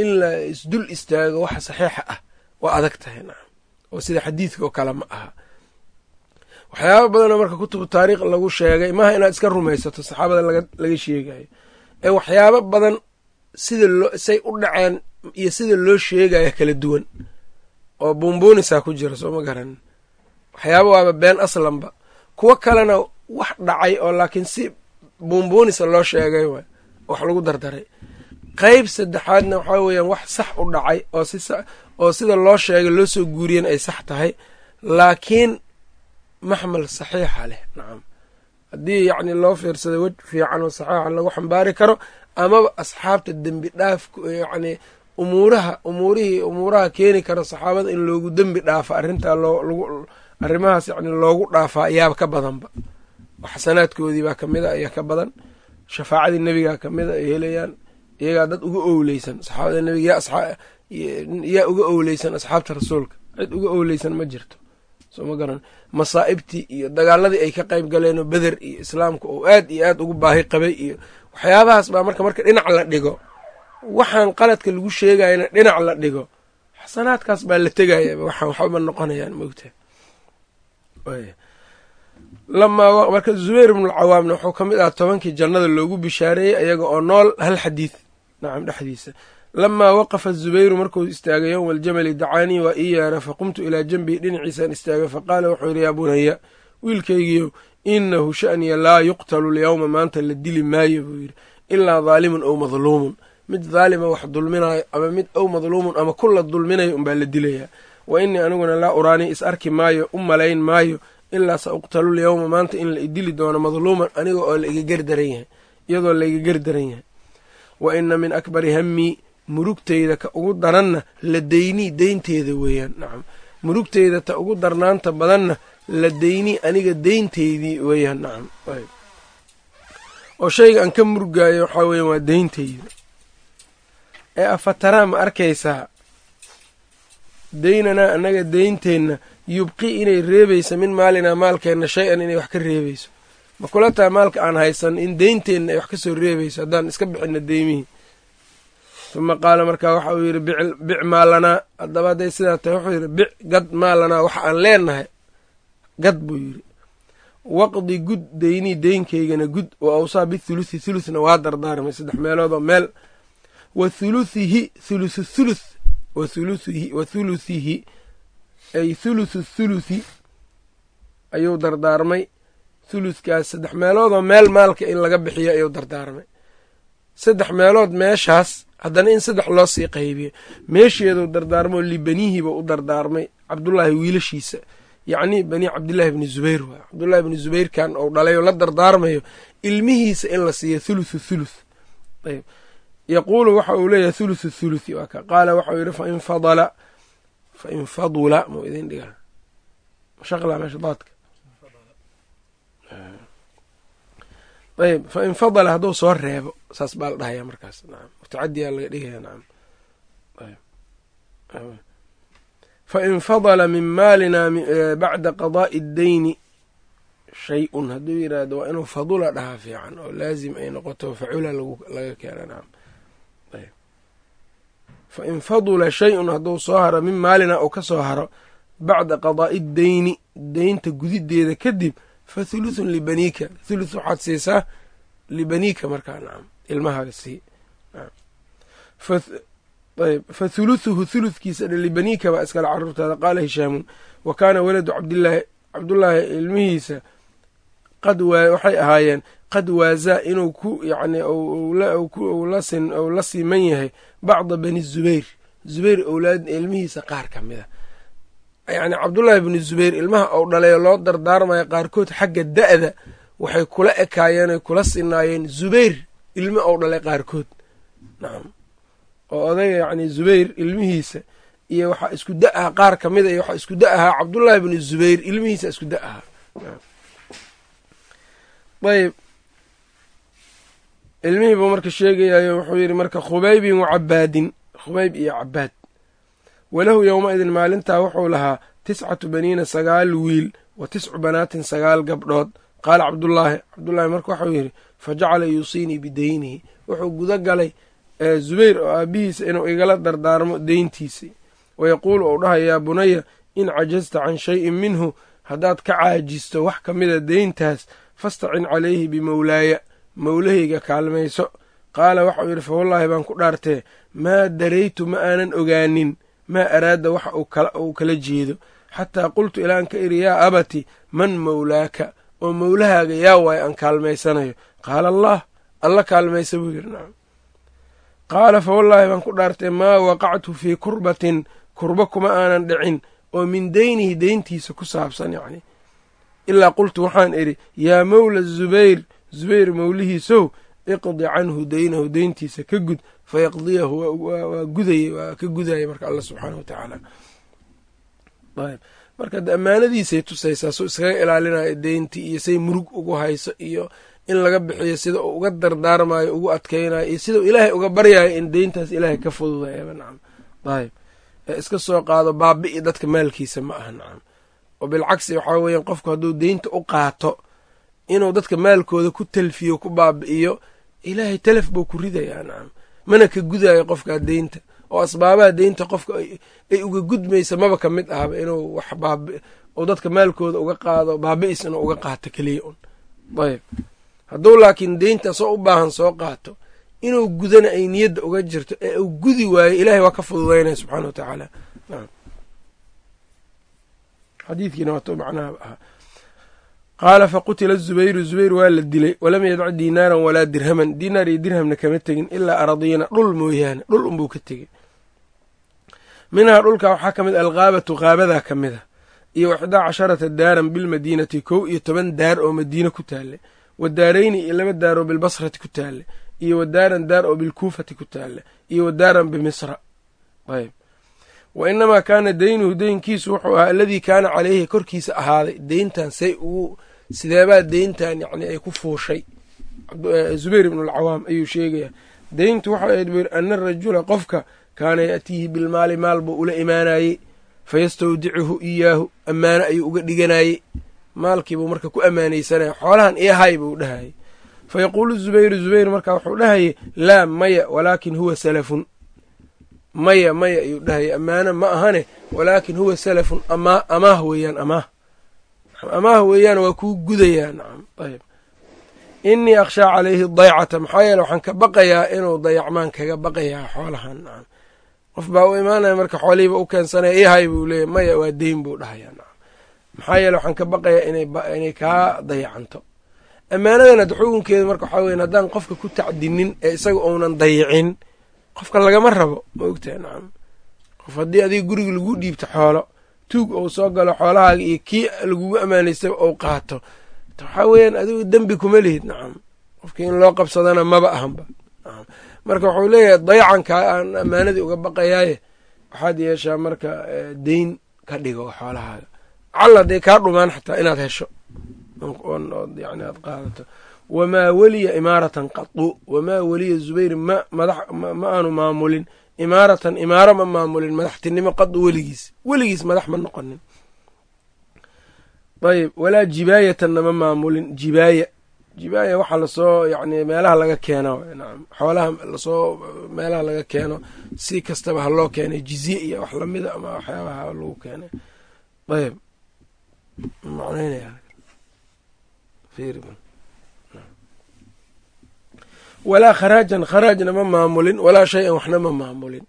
in la isdul istaago waxa saxiixa ah waa adag tahay nacam oo sida xadiidka oo kale ma aha. Waxyaaba badanoo marka kutubu taariikh lagu sheegay maaha inaad iska rumaysato saxaabada laga sheegayo ee waxyaabo badan sida loo say u dhaceen iyo sida loo sheegaya kala duwan. Oo buunbuunisaa ku jira soo ma garanin waxyaaba waaba been aslanba. Kuwo kalena wax dhacay oo laakiin si buunbuunisa loo sheegay waay wax lagu dardaray qeyb saddexaadna waxaa weeyaan wax sax u dhacay oo si oo sida loo sheegay loo soo guuriyen ay sax tahay laakiin maxmal saxiixa leh nacam haddii yacni loo fiirsado wej fiican oo saxiixa lagu xambaari karo amaba asxaabta dembi dhaaf yacni umuuraha umuurihii umuuraha keeni kara saxaabada in loogu dembi dhaafa arrintaa loogu arrimahaas yacni loogu dhaafaa ayaaba ka badanba. Xasanaadkoodii baa ka mid a ayaa ka badan. Shafaacadii nebigaa ka mid a ay helayaan iyagaa dad uga owleysan saxaabada nebiga yaa uga owleysan asxaabta rasuulka. Cid uga owleysan ma jirto. Soo ma garan. Masaa'ibtii iyo dagaaladii ay ka qayb galeenoo beder iyo islaamka oo aad iyo aad ugu baahi qabay iyo waxyaabahaas baa marka marka dhinac la dhigo waxaan qaladka lagu sheegayana dhinac la dhigo xasanaadkaas baa la tegaya waxaan waxbama noqonayaan mogta lamaa marka zubayr ibnulcawaamna wuxuu ka mid aha tobankii jannada loogu bishaareeyey ayaga oo nool hal xadiid nacam dhexdiisa. Lamaa waqafa zubayru markuu istaagay yowma aljamali dacaanii waa ii yeera faqumtu ilaa janbihi dhinaciisaan istaagay faqaala wuxuu yidhi yaa bunaya wiilkaygiiyow inahu sha'niya laa yuqtalu lyowma maanta la dili maayo buu yidhi. Ilaa daalimun ow madluumun. Mid daalima wax dulminayo ama mid ow madluumun ama kula dulminayo unbaa la dilayaa wa innii aniguna laa uraanii is arki maayo u malayn maayo ilaa sa uqtalu lyowma maanta in la idili doono madluuman aniga oo laiga gerdaran yahay. Iyadoo laiga gerdaran yahay wa ina min akbari hammii murugteyda ka ugu daranna la deynii deynteeda weeyaan. Nacam murugteyda ta ugu darnaanta badanna la deynii aniga deynteydii weeyaan. Nacam oo shayga aan ka murugaayo waxaa weeyaan waa deynteyda ee afataraa ma arkaysaa? Deynanaa annaga deynteenna yubqi inay reebaysa min maalinaa maalkeenna shay-an inay wax ka reebayso ma kula taha maalka aan haysan in deynteenna ay wax ka soo reebayso haddaan iska bixina deymihii uma qaala markaa waxa uu yidhi bic maalanaa haddaba hadday sidaa tahay wuxuu yidhi bic gad maalanaa waxa aan leenahay. Gad buu yidhi. Waqdi gud deynii deynkaygana gud wa awsaa bithuluthi thuluthna waa dardaarmay saddex meeloodoo meel. Wa thuluthihi thuluthu thuluth wa thuluthihi wa thuluthihi ay thuluthu thuluthi ayuu dardaarmay thuluthkaas saddex meeloodoo meel maalka in laga bixiyo ayuu dardaarmay. Saddex meelood meeshaas haddana in saddex loo sii qaybiyo. Meesheeduu dardaarmoo libanihiiba u dardaarmay cabdullaahi wiilashiisa. Yacni bani cabdillaahi bni zubayr waay. Cabdullaahi bni zubayrkan ou dhalay oo la dardaarmayo ilmihiisa in la siiyo thuluthu thuluth. Ayb. Yaquulu waxa uu leeyahay thuluthu thuluthi waa ka. Qaala waxauu yidhi fain fadala fain fadula mau idin dhigaa. Mashaqla meesha daadka ayb fain fadala hadduu soo reebo saas baa la dhahaya markaas. Nacam mutacadiyaa laga dhigaya nacam fain fadala min maalina bacda qadaa'i اddeyni shay-un hadduu yidhaahdo waa inuu fadula dhahaa fiican oo laazim ay noqoto facula laga keena nacam ayb. Fain fadula shay-un hadduu soo haro min maalina uu ka soo haro bacda qadaa'i اddeyni deynta gudideeda kadib fa thuluthun libaniika thuluth waxaad siisaa libaniika markaa nacam ilmahaaga sii ayb fa thuluthuhu thuluthkiisa dhe libaniika baa iskale caruurtaada qaala hishaamun wa kaana waladu cabdillaahi cabdullaahi ilmihiisa qad waxay ahaayeen qad waasaa inuu ku yacni ou la siiman yahay bacda bani zubayr. Zubayr owlaad ilmihiisa qaar ka mid a yacni cabdullaahi bni zubayr ilmaha ou dhalayo loo dardaarmaya qaarkood xagga da'da waxay kula ekaayeen oy kula sinaayeen zubayr ilmi ou dhalay qaarkood. Nacam oo odayga yacni zubayr ilmihiisa iyo waxaa isku da aha qaar ka mida iyo waxaa isku da ahaa cabdullaahi bni zubayr ilmihiisa isku da ahaa. Ayb ilmihii buu marka sheegayayo wuxuu yidhi marka khubaybin wa cabaadin khubayb iyo cabaad walahu yowma-idin maalintaa wuxuu lahaa tiscatu baniina sagaal wiil wa tiscu banaatin sagaal gabdhood. Qaala cabdullaahi cabdullaahi marka waxau yidhi fa jacala yuusiinii bideynihi wuxuu guda galay zubayr oo aabihiisa inuu igala dardaarmo deyntiisii wayaquulu ou dhahay yaa bunaya in cajasta can shayin minhu haddaad ka caajisto wax ka mida deyntaas fastacin calayhi bimowlaaya mowlahayga kaalmayso. Qaala waxau yidhi fa wallaahi baan ku dhaartee maa daraytu ma aanan ogaanin maa araada waxa uu kala jeedo. Xataa qultu ilaan ka idhi yaa abati man mowlaaka oo mowlahaaga yaa waayo aan kaalmaysanayo. Qaala allah alla kaalmaysa buu yidhi nacam qaala fa wallaahi baan ku dhaartay maa waqactu fii kurbatin kurbo kuma aanan dhicin oo min deynihi deyntiisa ku saabsan yacni. Ilaa qultu waxaan idhi yaa mowla zubayr zubayr mowlihiisow iqdi canhu deynahu deyntiisa ka gud fayaqdiyahu waa gudaya waa ka gudaya marka alla subxaanahu watacaala ayb. Marka de ammaanadiisay tusaysaa soo iskaga ilaalinayo deyntii iyo say murug ugu hayso iyo in laga bixiyo sida uu uga dardaarmayo ugu adkaynayo iyo sidau ilaahay uga baryayo in deyntaas ilaahay ka fududayaba nacam. Ayb. Ee iska soo qaado baabi'i dadka maalkiisa ma aha nacam. Oo bilcagsi waxaa weeyaan qofku hadduu deynta u qaato inuu dadka maalkooda ku talfiyo ku baabi'iyo ilaahay telef buu ku ridayaa nacam mana ka gudayo qofkaa deynta. Oo asbaabaha deynta qofka ay uga gudmaysa maba ka mid ahaba inuu wax baabi uu dadka maalkooda uga qaado baabi'is inuu uga qaato keliya un. Ayb. Hadduu laakiin deynta soo u baahan soo qaato inuu gudana ay niyadda uga jirto ee uu gudi waayo ilaahay waa ka fududaynaya subxaana wa tacaala. Xadiidkiina waato macnaha ahaa qaala faqutila zubayru zubayr waa la dilay walam yadc diinaaran walaa dirhaman diinaar iyo dirhamna kama tegin ilaa aradiina dhul mooyaane dhul unbuu ka tegey minhaa dhulka waxaa ka mid alqaabatu qaabadaa ka mid a iyo ixdaa casharata daaran bilmadiinati kow iyo toban daar oo madiine ku taalle wa daarayni iyo laba daar oo bilbasrati ku taalle iyo wa daaran daar oo bilkuufati ku taalle iyo wa daaran bimisra ayb wa inamaa kaana deynuhu deynkiisu wuxuu ahaa aladii kaana caleyhi korkiisa ahaaday deyntan say ugu sideebaa deyntan yacni ay ku fuushay? Zubayr ibnu alcawaam ayuu sheegayaa deyntu waxay ahayd buu yidhi ana arajula qofka kaana ya'tiihi bilmaali maal buu ula imaanayey fayastawdicuhu iyaahu ammaano ayuu uga dhiganayey. Maalkiibuu marka ku ammaanaysanaya xoolahan iyahay buu dhahayay fa yaquulu zubayru zubayr marka wuxuu dhahayay laa maya walaakin huwa salafun. Maya maya ayuu dhahayay ammaano ma ahane walaakin huwa salafun amaa amaah weeyaan amaah amaah weeyaan waa kuu gudayaa nacam ayb innii akhshaa calayhi daycata maxaa yeele waxaan ka baqayaa inuu dayacmaan kaga baqayaa xoolahan nacam qof baa u imaanaya marka xoolihiiba u keensanaya iyahay buu leeyahy maya waa deyn buu dhahayaa nacam maxaa yeele waxaan ka baqayaa inay kaa dayacanto. Ammaanadan ad xukunkeeda marka waxaa weyan haddaan qofka ku tacdinin ee isaga uunan dayicin qofka lagama rabo ma ogtahay nacam qof haddii adiga guriga lagu dhiibto xoolo tuug ou soo galo xoolahaaga iyo kii lagugu ammaanaystay ou qaato. Waxaa weeyaan adigu dembi kuma lihid nacam qofkii in loo qabsadana maba ahanba marka wuxuu leeyahay dayacankaa aan ammaanadii uga baqayaaye waxaad yeeshaa marka deyn ka dhigo xoolahaaga. Cal hadday kaa dhumaan xataa inaad hesho. Yani aad qaadato. Wamaa weliya imaaratan qadu wamaa weliya zubayr ma madax ma aanu maamulin imaaratan imaaro ma maamulin madaxtinimo qadu weligiis. Weligiis madax ma noqonin. Ayb walaa jibaayatanna ma maamulin. Jibaaya. Jibaaya waxaa la soo yani meelaha laga keeno nacam xoolaha la soo meelaha laga keeno si kastaba ha loo keenay jizye iyo wax lamida ama waxyaabaha lagu keenay. Ayb walaa kharaajan kharaajna ma maamulin walaa shay-an waxna ma maamulin.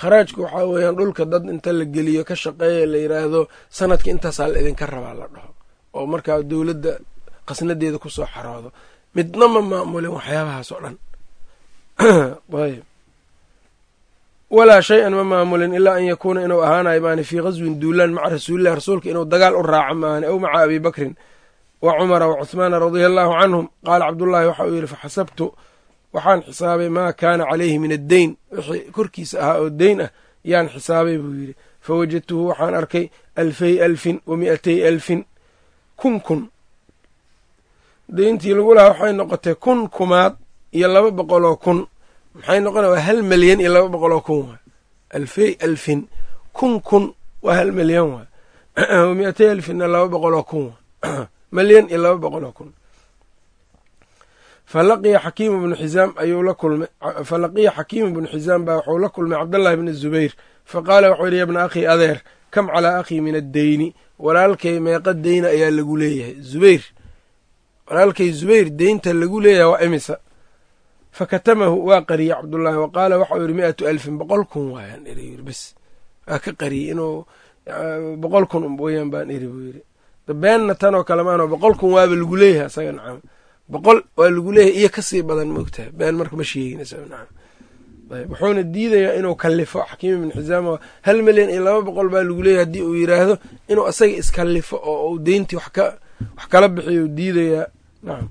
Kharaajku waxaa weeyaan dhulka dad inta la geliyo ka shaqeeya la yiraahdo sanadka intaasaa la idinka rabaa la dhaho. Oo markaa dowladda qasnadeeda ku soo xaroodo. Midna ma maamulin waxyaabahaas oo dhan. Ayb walaa shay-an ma maamulin ilaa an yakuuna inuu ahaanayo maani fii qaswin duulaan maca rasuulillahi rasuulka inuu dagaal u raaco maani aw maca abi bakrin wa cumara wa cuhmaana radia allaahu canhum qaala cabdullaahi waxa uu yidhi faxasabtu waxaan xisaabay maa kaana calayhi min addeyn wixii korkiisa ahaa oo deyn ah yaan xisaabay buu yidhi fawajadtuhu waxaan arkay alfay alfin wa mi'atay alfin kun kun deyntii lagu lahaa waxay noqotay kun kumaad iyo laba boqoloo kun maxay noqona waa hal milyan iyo laba boqoloo kun waay alfey alfin kun kun waa hal milyan waay wa mi'atay alfinna laba boqoloo kun waay milyan iyo laba boqoloo kun. Falaqiya xakiimu bnu xisaam ayuu la kulmay falaqiya xakiimu bnu xisaam baa wuxuu la kulmay cabdallahi bni zubayr faqaala wuxuu yidhi yabna akhii adeer kam calaa akhii min addeyni walaalkay meeqa deyna ayaa lagu leeyahay. Zubayr walaalkay zubayr deynta lagu leeyahay waa imisa? Fakatamahu waa qariyey cabdullaahi wa qaala waxau yidhi mi'atu alfin boqol kun waayaan yiri bes waa ka qariyey inuu boqol kun weyaan baan iri buu yidhi beenna tanoo kale maano boqol kun waaba lagu leeyahay asaga nacam. Boqol waa lagu leeyahay iyo ka sii badan moogtahay been marka ma sheegin isaga nacam. Wuxuuna diidayaa inuu kallifo. Xakiim ibn xisaam hal milyan iyo laba boqol baa lagu leeyahay haddii uu yidhaahdo inuu asaga iskallifo oo uu deyntii wax kala bixiyo diidayaa nacam.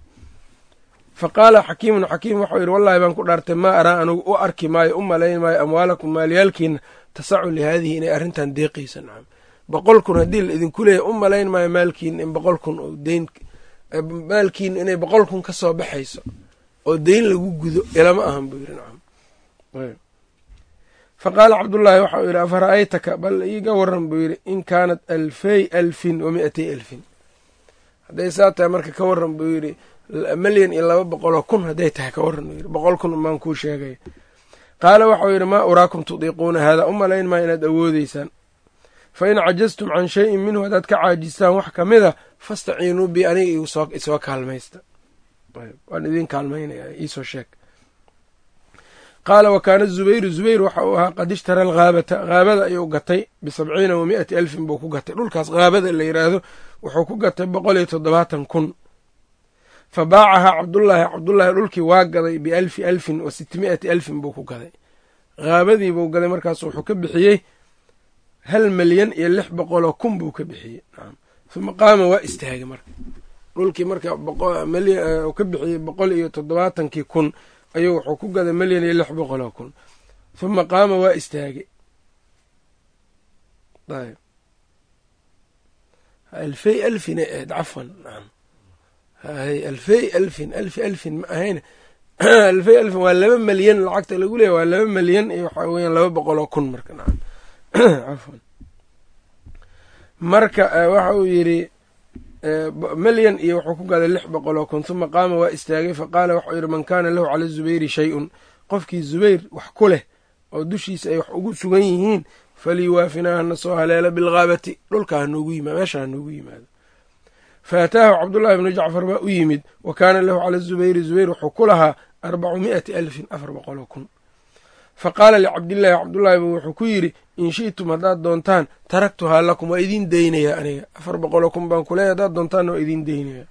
Fa qaala xakiimun xakiim waxau yidhi wallahi baan ku dhaartay maa araa anugu u arki maayo u malayn maayo amwaalakum maalyaalkiina tasacu lihaadihi inay arrintan deeqaysa nacam boqol kun haddii la idinku leeyahay u malayn maayo maalkiina in boqol kun oo deyn maalkiina inay boqol kun ka soo baxayso oo deyn lagu gudo ilama ahan buu yidhi nacam. Fa qaala cabdullaahi waxau yidhi afara'aytaka bal iiga waran buu yidhi in kaanat alfay alfin wa mi'atay alfin. Hadday saa tahay marka ka waran buu yidhi milyan iyo laba boqoloo kun hadday tahay ka waran buu yidhi boqol kun baan kuu sheegay. Qaala waxau yidhi maa uraakum tudiiquuna haadaa u malayn maa inaad awoodeysaan fa in cajastum can shayin minhu haddaad ka caajistaan wax ka mid a fastaciinuu bi aniga isoo kaalmaysta. Waan idin kaalmaynaya iisoo sheeg. Qaala wa kaana zubayru zubayr waxa uu ahaa qad ishtara alghaabata haabada ayuu gatay bisabciina wa mi'ati alfin buu ku gatay. Dhulkaas haabada la yidhaahdo wuxuu ku gatay boqol iyo toddobaatan kun. Fa baacahaa cabdullaahi cabdullaahi dhulkii waa gaday bialfi alfin wa sitimi'ati alfin buu ku gaday. Haabadii buu gaday markaas wuxuu ka bixiyey hal milyan iyo lix boqoloo kun buu ka bixiyey. Uma qaama waa istaagay marka. Dhulkii marka ka bixiyey boqol iyo toddobaatankii kun ayuu wuxuu ku gaday milyan iyo lix boqoloo kun. Uma qaama waa istaagay. Alfey alfina ahayd cafwan. Alfey alfin alfi alfin ma ahayn alfey alfin waa laba milyan lacagta lagu leeya waa laba milyan iyo waxaa weyaan laba boqoloo kun marka marka waxa uu yidhi melyan iyo wuxuu ku gaday lix boqol oo kun huma qaama waa istaagay faqaala waxau yidhi man kaana lahu cala zubayri shay-un. Qofkii zubayr wax ku leh oo dushiisa ay wax ugu sugan yihiin faliyuwaafinaa hana soo haleelo bilghaabati dhulka hanoogu yimaado meesha hanoogu yimaado. Fa ataahu cabdullaahi bnu jacfar baa u yimid wa kaana lahu cala zubayri zubayr wuxuu ku lahaa arbacu mi'ati alfin afar boqoloo kun fa qaala licabdillaahi cabdullaahi ba wuxuu ku yidhi in shi'tum haddaad doontaan taraktuhaa lakum waa idiin deynayaa aniga. Afar boqoloo kun baan kuleeya haddaad doontaanna waa idiin deynayaa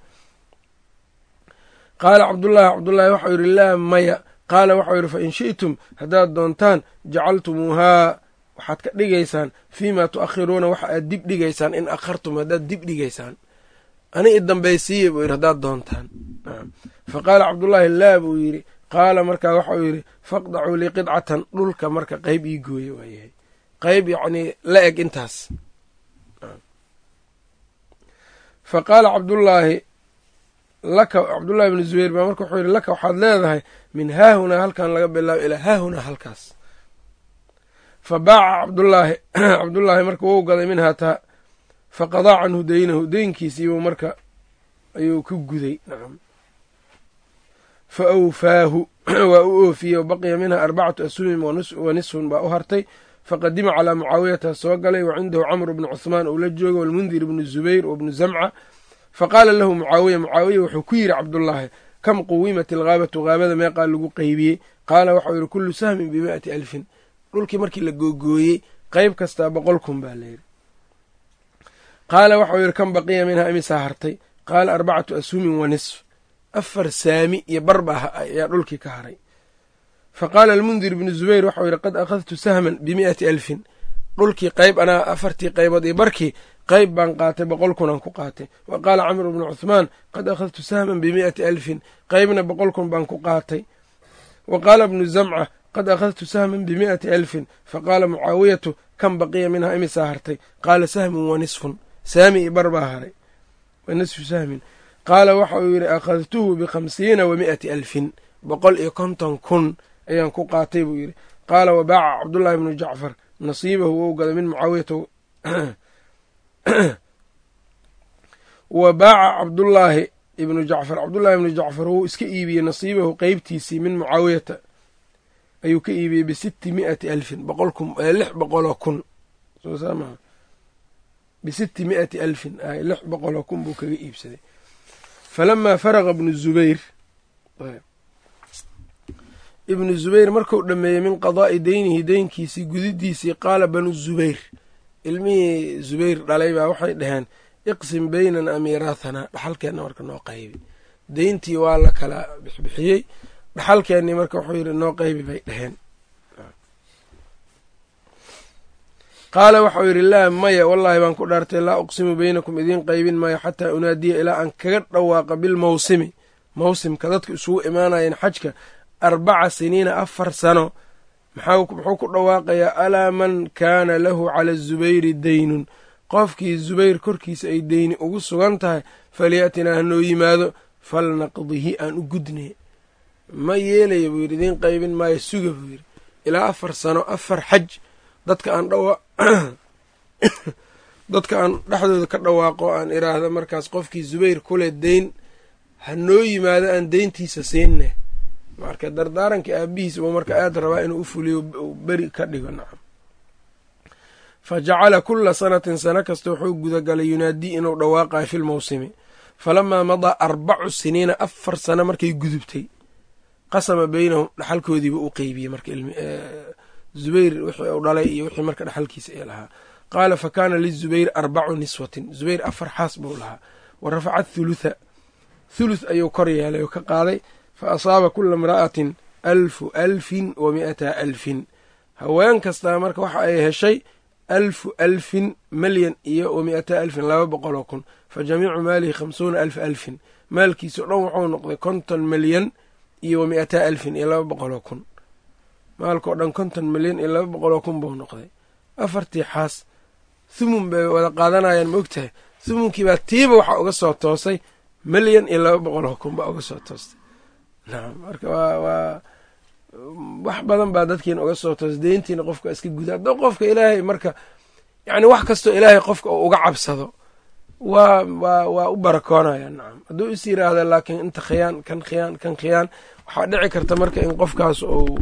qaala cabdullaahi cabdullaahi waxau yidhi laa maya. Qaala waxau yidhi fa in shi'tum haddaad doontaan jacaltumuuhaa waxaad ka dhigaysaan fii maa tu'akhiruuna waxa aad dib dhigaysaan in akhartum haddaad dib dhigaysaan. Ani i dambaysiiya buu yidhi haddaad doontaan. Fa qaala cabdullaahi laa buu yidhi qaala markaa waxau yidhi faqdacuu lii qidcatan dhulka marka qeyb ii gooye waayahay qeyb yacnii la eg intaas. Fa qaala cabdullaahi laka cabdullaahi bnu zubayr baa marka wuxuu yidhi laka waxaad leedahay min haahunaa halkan laga bilaabo ilaa haahunaa halkaas. Fa baaca cabdullaahi cabdullaahi marka wou gaday minhaa taa fa qadaa canhu deynahu deynkiisiibuu marka ayuu ku guday. Nacam fa awfaahu waa u oofiyey wa baqiya minha arbacatu asumin wa nisfun baa u hartay faqadima calaa mucaawiyata soo galay wa cindahu camru bnu cuhmaan uu la jooga walmundir bnu zubayr wa bnu zamca faqaala lahu mucaawiya mucaawiya wuxuu ku yidhi cabdullaahi kam quwimat ilghaabatu haabada meeqaa lagu qeybiyey qaala waxau yidhi kullu sahmin bimi'ati alfin dhulkii markii la googooyey qeyb kastaa boqol kun baa layidhi qaala waxau yidhi kam baqiya minhaa imisaa hartay qaala arbacatu ashumin wa nisf afar saami iyo barbah ayaa dhulkii ka haray. Fa qaala almundir bnu zubayr waxau yidhi qad akhadtu sahman bimi'ati alfin. Dhulkii qayb anaa afartii qaybood iyo barkii qayb baan qaatay boqol kunaan ku qaatay. Wa qaala camru bnu cuhmaan qad akhadtu sahman bimi'ati alfin. Qaybna boqol kun baan ku qaatay. Wa qaala bnu zamca qad akhadtu sahman bimi'ati alfin. Faqaala mucaawiyatu kan baqiya minhaa imisaa hartay? Qaala sahmun wa nisfun. Saami iyo bar baa haray. Wa nisfu sahmin qaala waxa uu yidhi akhadtuhu bikhamsiina wa mi'ati alfin. Boqol iyo konton kun ayaan ku qaatay buu yidhi. Qaala wa baaca cabdullaahi bnu jacfar nasiibahu wou gaday min mucaawiyata. Wa baaca cabdullaahi ibnu jacfar cabdullaahi ibnu jacfar wou iska iibiyey nasiibahu qeybtiisii min mucaawiyata. Ayuu ka iibiyey bisitti mi'ati alfin boqol kun lix boqoloo kun. Soo saa maha bisitti mi'ati alfin lix boqoloo kun buu kaga iibsaday falamaa faraqa bnu zubayr ibnu zubayr marku dhammeeyey min qadaa'i deynihi deynkiisii gudidiisii qaala banu zubayr. Ilmihii zubayr dhalay baa waxay dhaheen iqsim beynana miiraathana dhaxalkeenna marka noo qaybi. Deyntii waa la kala bixbixiyey. Dhaxalkeennii marka wuxuu yidhi noo qaybi bay dhaheen qaala waxau yidhi laa maya wallaahi baan ku dhaartay laa uqsimu beynakum idiin qaybin maayo xataa unaadiya ilaa aan kaga dhawaaqa bilmawsimi mawsimka dadka isugu imaanayeen xajka arbaca siniina afar sano. Muxuu ku dhawaaqayaa alaa man kaana lahu cala zubayri deynun qofkii zubayr korkiisa ay deyni ugu sugan tahay falyatinaa hanoo yimaado falnaqdihi aan u gudnay ma yeelaya buu yidhi idiin qaybin maayo suga buu yidhi. Ilaa afar sano afar xaj dadka aan dhawa dadka aan dhexdooda ka dhawaaqo aan iraahdo markaas qofkii zubayr kule deyn hanoo yimaado aan deyntiisa siinne. Marka dardaarankii aabihiis buu marka aad rabaa inuu u fuliyo beri ka dhigo nacam. Fa jacala kula sanatin sano kasta wuxuu gudagalay yunaadii inuu dhawaaqayo fi lmawsimi falamaa madaa arbacu siniina afar sano markay gudubtay. Qasama beynahum dhaxalkoodiiba u qeybiyey marka zubayr wixii uu dhalay iyo wixii marka dhaxalkiisa ee lahaa. Qaala fa kaana lizubayr arbacu niswatin. Zubayr afar xaas buu lahaa. Wa rafaca thulutha. Thuluth ayuu kor yeelay oo ka qaaday fa asaaba kula imra'atin alfu alfin wa mi'ata alfin. Haween kastaa marka waxa ay heshay alfu alfin malyan iyo wa mi'ata alfin laba boqoloo kun. Fa jamiicu maalihi khamsuuna alfa alfin. Maalkiisao dhan wuxuu noqday konton malyan iyo wa mi'ata alfin iyo laba boqoloo kun maalkao dhan konton malyan iyo laba boqoloo kun buu noqday. Afartii xaas thumun bay wada qaadanayaan ma ogtahay? Thumunkii baa tiiba waxaa uga soo toosay malyan iyo laba boqoloo kun baa uga soo toostay. Nacam marka waa waa wax badan baa dadkiina uga soo toosay deyntiina qofka iska guda haddoo qofka ilaahay marka yacni wax kastoo ilaahay qofka uu uga cabsado waa waa waa u barakoonaya nacam hadduu is yiraahda laakiin inta khiyaan kan khiyaan kan khiyaan waxaa dhici karta marka in qofkaas uu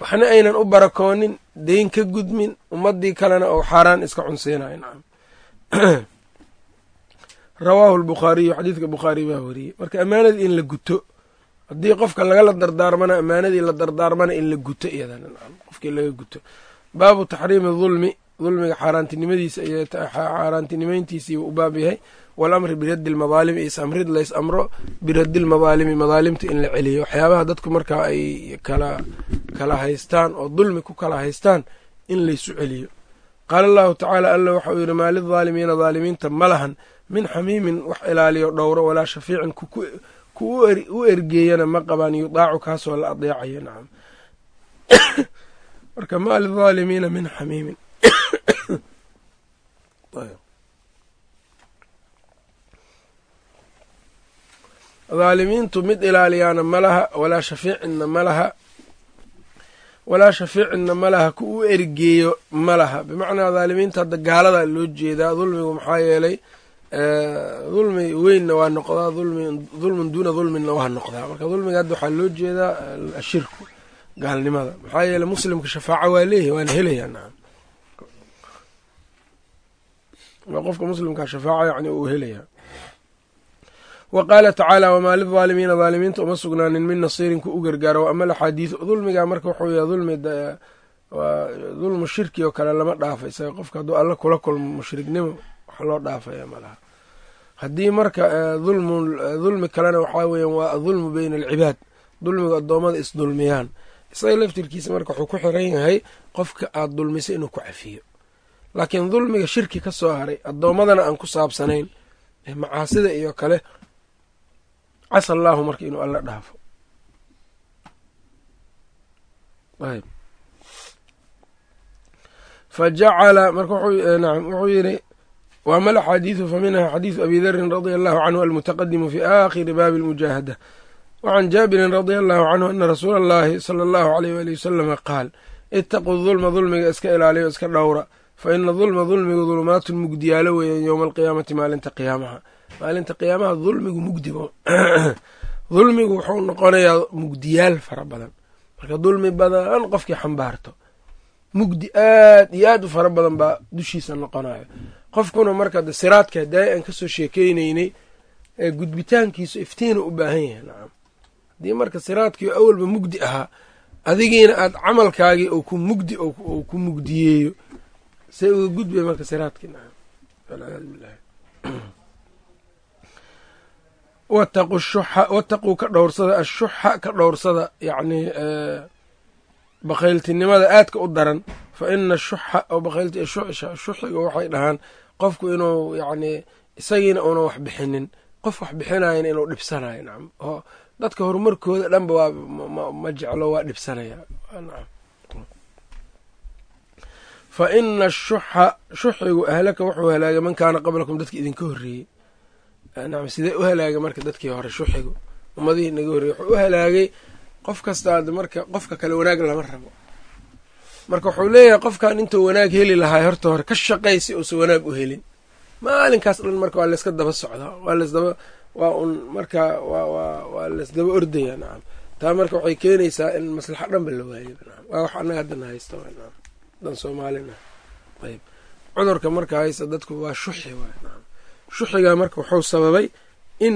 waxna aynan u barakoonin deyn ka gudmin ummadii kalena ou xaaraan iska cunsiinayo nacam rawaahu lbukhaariyu xadiidka bukhaari baa wariyey. Marka ammaanadii in la guto haddii qofka lagala dardaarmana ammaanadii la dardaarmana in la guto iyadana nacam qofkii laga guto. Baabu taxriimi dulmi dulmiga xaaraantinimadiisa iyo xaaraantinimeyntiisii u baab yahay walamri biraddi lmadaalimi iyo samrid lays amro biraddi lmadaalimi madaalimta in la celiyo. Waxyaabaha dadku markaa ay kala kala haystaan oo dulmi ku kala haystaan in laysu celiyo. Qaala allahu tacaala alla waxauu yidhi maa lidaalimiina daalimiinta ma lahan. Min xamiimin wax ilaaliyo dhowro walaa shafiicin ku u ergeeyana ma qabaan yudaacu kaasoo la adeecayo. Nacam marka maa lidaalimiina min xamiimin dhaalimiintu mid ilaaliyaana ma laha walaa shafiicinna ma laha walaa shafiicinna ma laha ku u ergeeyo ma laha. Bimacnaa dhaalimiinta hadda gaaladaa loo jeedaa dulmigu maxaa yeelay dulmi weynna waa noqdaa dulmun duuna dulminna waa noqdaa. Marka dulmiga hadda waxaa loo jeedaa ashirku gaalnimada. Maxaa yeeley muslimka shafaaco waa leeyahay waana helayaa nacam qofka muslimka shafaaco yani uu helayaa wa qaala tacaala wamaa lidaalimiina daalimiinta uma sugnaanin min nasiirin ku u gargaaro ama alaxaadiidu dulmiga marka wuxuu yahay dulmi dulmu shirki oo kale lama dhaafa isaga qofka hadduu alla kula kulmo mushrignimo wax loo dhaafaya malaha haddii marka dulmi kalena waxaa weeyaan waa adulmu beyna alcibaad dulmigu addoommada isdulmiyaan isaga laftirkiisa marka wuxuu ku xiran yahay qofka aad dulmisay inuu ku cafiyo. Laakiin dulmiga shirki ka soo haray addoommadana aan ku saabsanayn macaasida iyo kale casa allaahu marka inuu alla dhaafo. Fa jacala marka nam wuxuu yidhi waama alaxaadiidu fa minha xadiidu abi darin radia allahu canhu almutaqadimu fi aakhiri baabi almujaahada. Wacan jaabirin radia allahu canhu ana rasuula allahi sala allahu aleyh waali wasalama qaal itaquu dulma dulmiga iska ilaaliyo iska dhowra fa ina dulma dulmigu dulumaatun mugdiyaalo weeyaan yowma alqiyaamati maalinta qiyaamaha maalinta qiyaamaha dulmigu mugdigo dulmigu wuxuu noqonayaa mugdiyaal fara badan. Marka dulmi badan qofkii xambaarto mugdi aad iyo aad u fara badan baa dushiisa noqonayo qofkuna marka de siraadka daai aan ka soo sheekeyneynay ee gudbitaankiisu iftiina u baahan yahay nacam haddii marka siraadkii awalba mugdi ahaa adigiina aad camalkaagii oo ku mugdi oo ku mugdiyeeyo say uga gudbay marka siraadkii nacam walciyaadu billahi wataquu ka dhowrsada ashuxa ka dhowrsada yacnii bakhayltinimada aadka u daran. fa ina ashuxa oo bakhaylti shuxiga waxay dhahaan qofku inuu yacnii isagiina una wax bixinin. Qof wax bixinayana inuu dhibsanayo nacam oo dadka horumarkooda dhanba waa ma jeclo waa dhibsanaya. Fa ina ashuxa shuxigu ahlaka wuxuu halaagay man kaana qablakum dadki idinka horreeyey nacam sidee u halaagay marka dadkii hore shuxigu ummadihii naga horreeyey wuxuu u halaagay qof kastaad marka qofka kale wanaag lama rabo. Marka wuxuu leeyahay qofkan intuu wanaag heli lahaa horta hore ka shaqay si uusan wanaag u helin. Maalinkaas dhan marka waa layska daba socdaa waa laysdaba waa un marka waa laysdaba ordaya nacam. Taa marka waxay keenaysaa in maslaxa dhanba la waayo nacam. Waa wax annaga haddana haysta dan soomaalina ayb cudurka marka haysta dadku waa shuxi waay shuxigaa marka wuxuu sababay in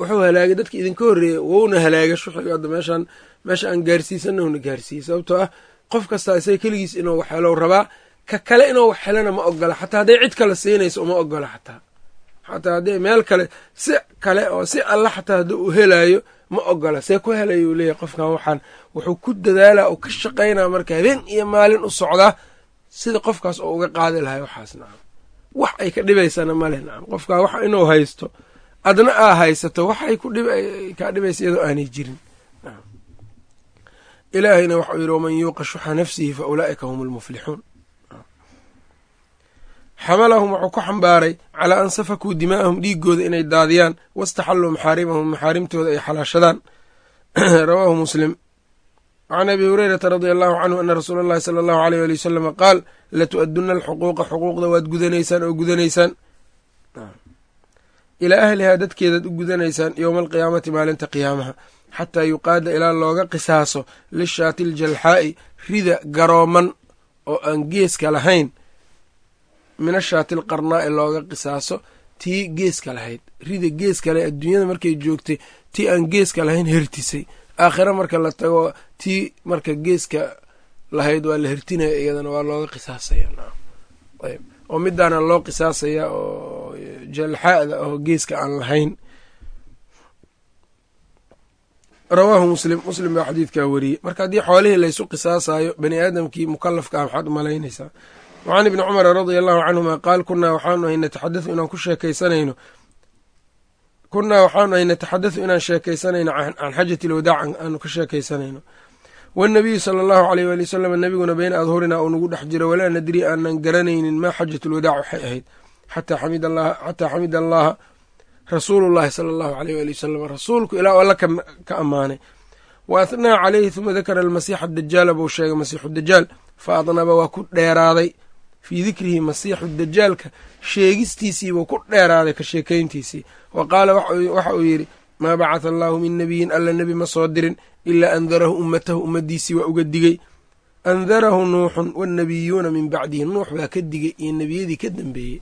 wuxuu halaagay dadka idinka horreeyey wouna halaagay shuxiga hadda meeshaan meesha aan gaarsiisana una gaarsiiyey sababtoo ah qof kastaa isaga keligiis inuu wax helow rabaa ka kale inuu wax helana ma ogola xataa hadday cid kale siinayso uma ogola xataa. Xataa hadday meel kale si kale oo si alla xataa haddii uu helaayo ma ogola see ku helaya uu leeyahy qofkan waxaan wuxuu ku dadaalaa oo ka shaqaynaa marka habeen iyo maalin u socdaa sida qofkaas oo uga qaadi lahay waxaas nacam wax ay ka dhibaysana male nacam qofkaa wax inuu haysto adna aa haysato waxay kaa dhibaysa iyadoo aanay jirin. Ilaahayna waxau yidhi waman yuuqa shuxa nafsihi fa ulaa'ika hum almuflixuun xamalahum wuxuu ku xambaaray calaa an safakuu dimaa'ahum dhiigooda inay daadiyaan wastaxalluu maxaarimahum maxaarimtooda ay xalaashadaan. Rawaahu muslim can abi hurayrata radia allahu canhu ana rasuula allahi sala allahu aleyh ali wasalama qaal latu-aduna alxuquuqa xuquuqda waad gudanaysaan oo gudanaysaan ilaa ahlihaa dadkeedaad u gudanaysaan yowma alqiyaamati maalinta qiyaamaha xataa yuqaada ilaa looga qisaaso lishaati aljalxaa'i rida garooman oo aan geeska lahayn min ashaati alqarnaa'i looga qisaaso tii geeska lahayd rida geeska lahayd adduunyada markay joogtay tii aan geeska lahayn hertisay aakhira marka la tago tii marka geeska lahayd waa la hertinaya iyadana waa looga qisaasaya. Ayb oo midaana loo qisaasaya oo jalxaada oo geeska aan lahayn. Rawaahu muslim. Muslim baa xadiidkaa wariyey. Marka haddii xoolihii laysu qisaasayo bani aadamkii mukalafka ah maxaad umalaynaysaa wacan ibni cumara radia allahu canhuma qaal kunaa waxaanu ahay nataxadau inaan ku sheekaysanayno kunaa waxaanu ahay nataxadathu inaan sheekaysanayno can xajati lwadaac aanu ka sheekaysanayno wanabiyu sala allahu aleyh waali wasalam nebiguna beyna adhurinaa uu nagu dhex jiro walaa nadri aanan garanaynin maa xajat lwadaac waxay ahayd xataa xamida allaha rasuulu llahi sala allahu aleyh waali wasalam rasuulku ilaa alla ka ammaanay wa athnaa caleyhi huma dakara almasiixa dajaala buu sheegay masiixu dajaal fa adnaba waa ku dheeraaday fii dikrihi masiixu dajaalka sheegistiisiibuu ku dheeraaday ka sheekayntiisii. Wa qaala waxa uu yidhi maa bacatha allaahu min nebiyin alla nebi ma soo dirin ilaa andarahu ummatahu ummaddiisii waa uga digey andarahu nuuxun wannabiyuuna min bacdihi. Nuux baa ka digay iyo nebiyadii ka dambeeyey.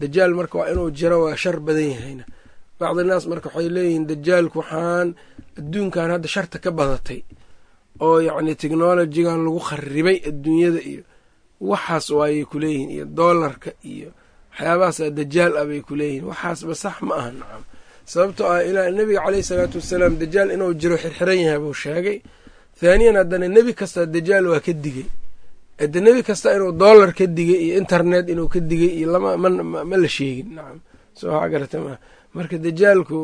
Dajaal marka waa inuu jiro waa shar badan yahayna. Bacdinaas marka waxay leeyihiin dajaalku waxaan adduunkan hadda sharta ka badatay oo yacni technolojigan lagu kharibay adduunyada iyo waxaas waayay kuleeyihiin iyo doolarka iyo waxyaabahaasa dajaal ah bay kuleeyihiin waxaasba sax ma aha nacam. Sababtoo ah ilaa nebiga caleyhi salaatu wasalaam dajaal inuu jiro xirxiran yahay buu sheegay. Thaaniyan haddana nebi kasta dajaal waa ka digey ade nebi kasta inuu doolar ka digay iyo internet inuu ka digay iyo lama ma la sheegin nacam. Soo garata maa marka dajaalku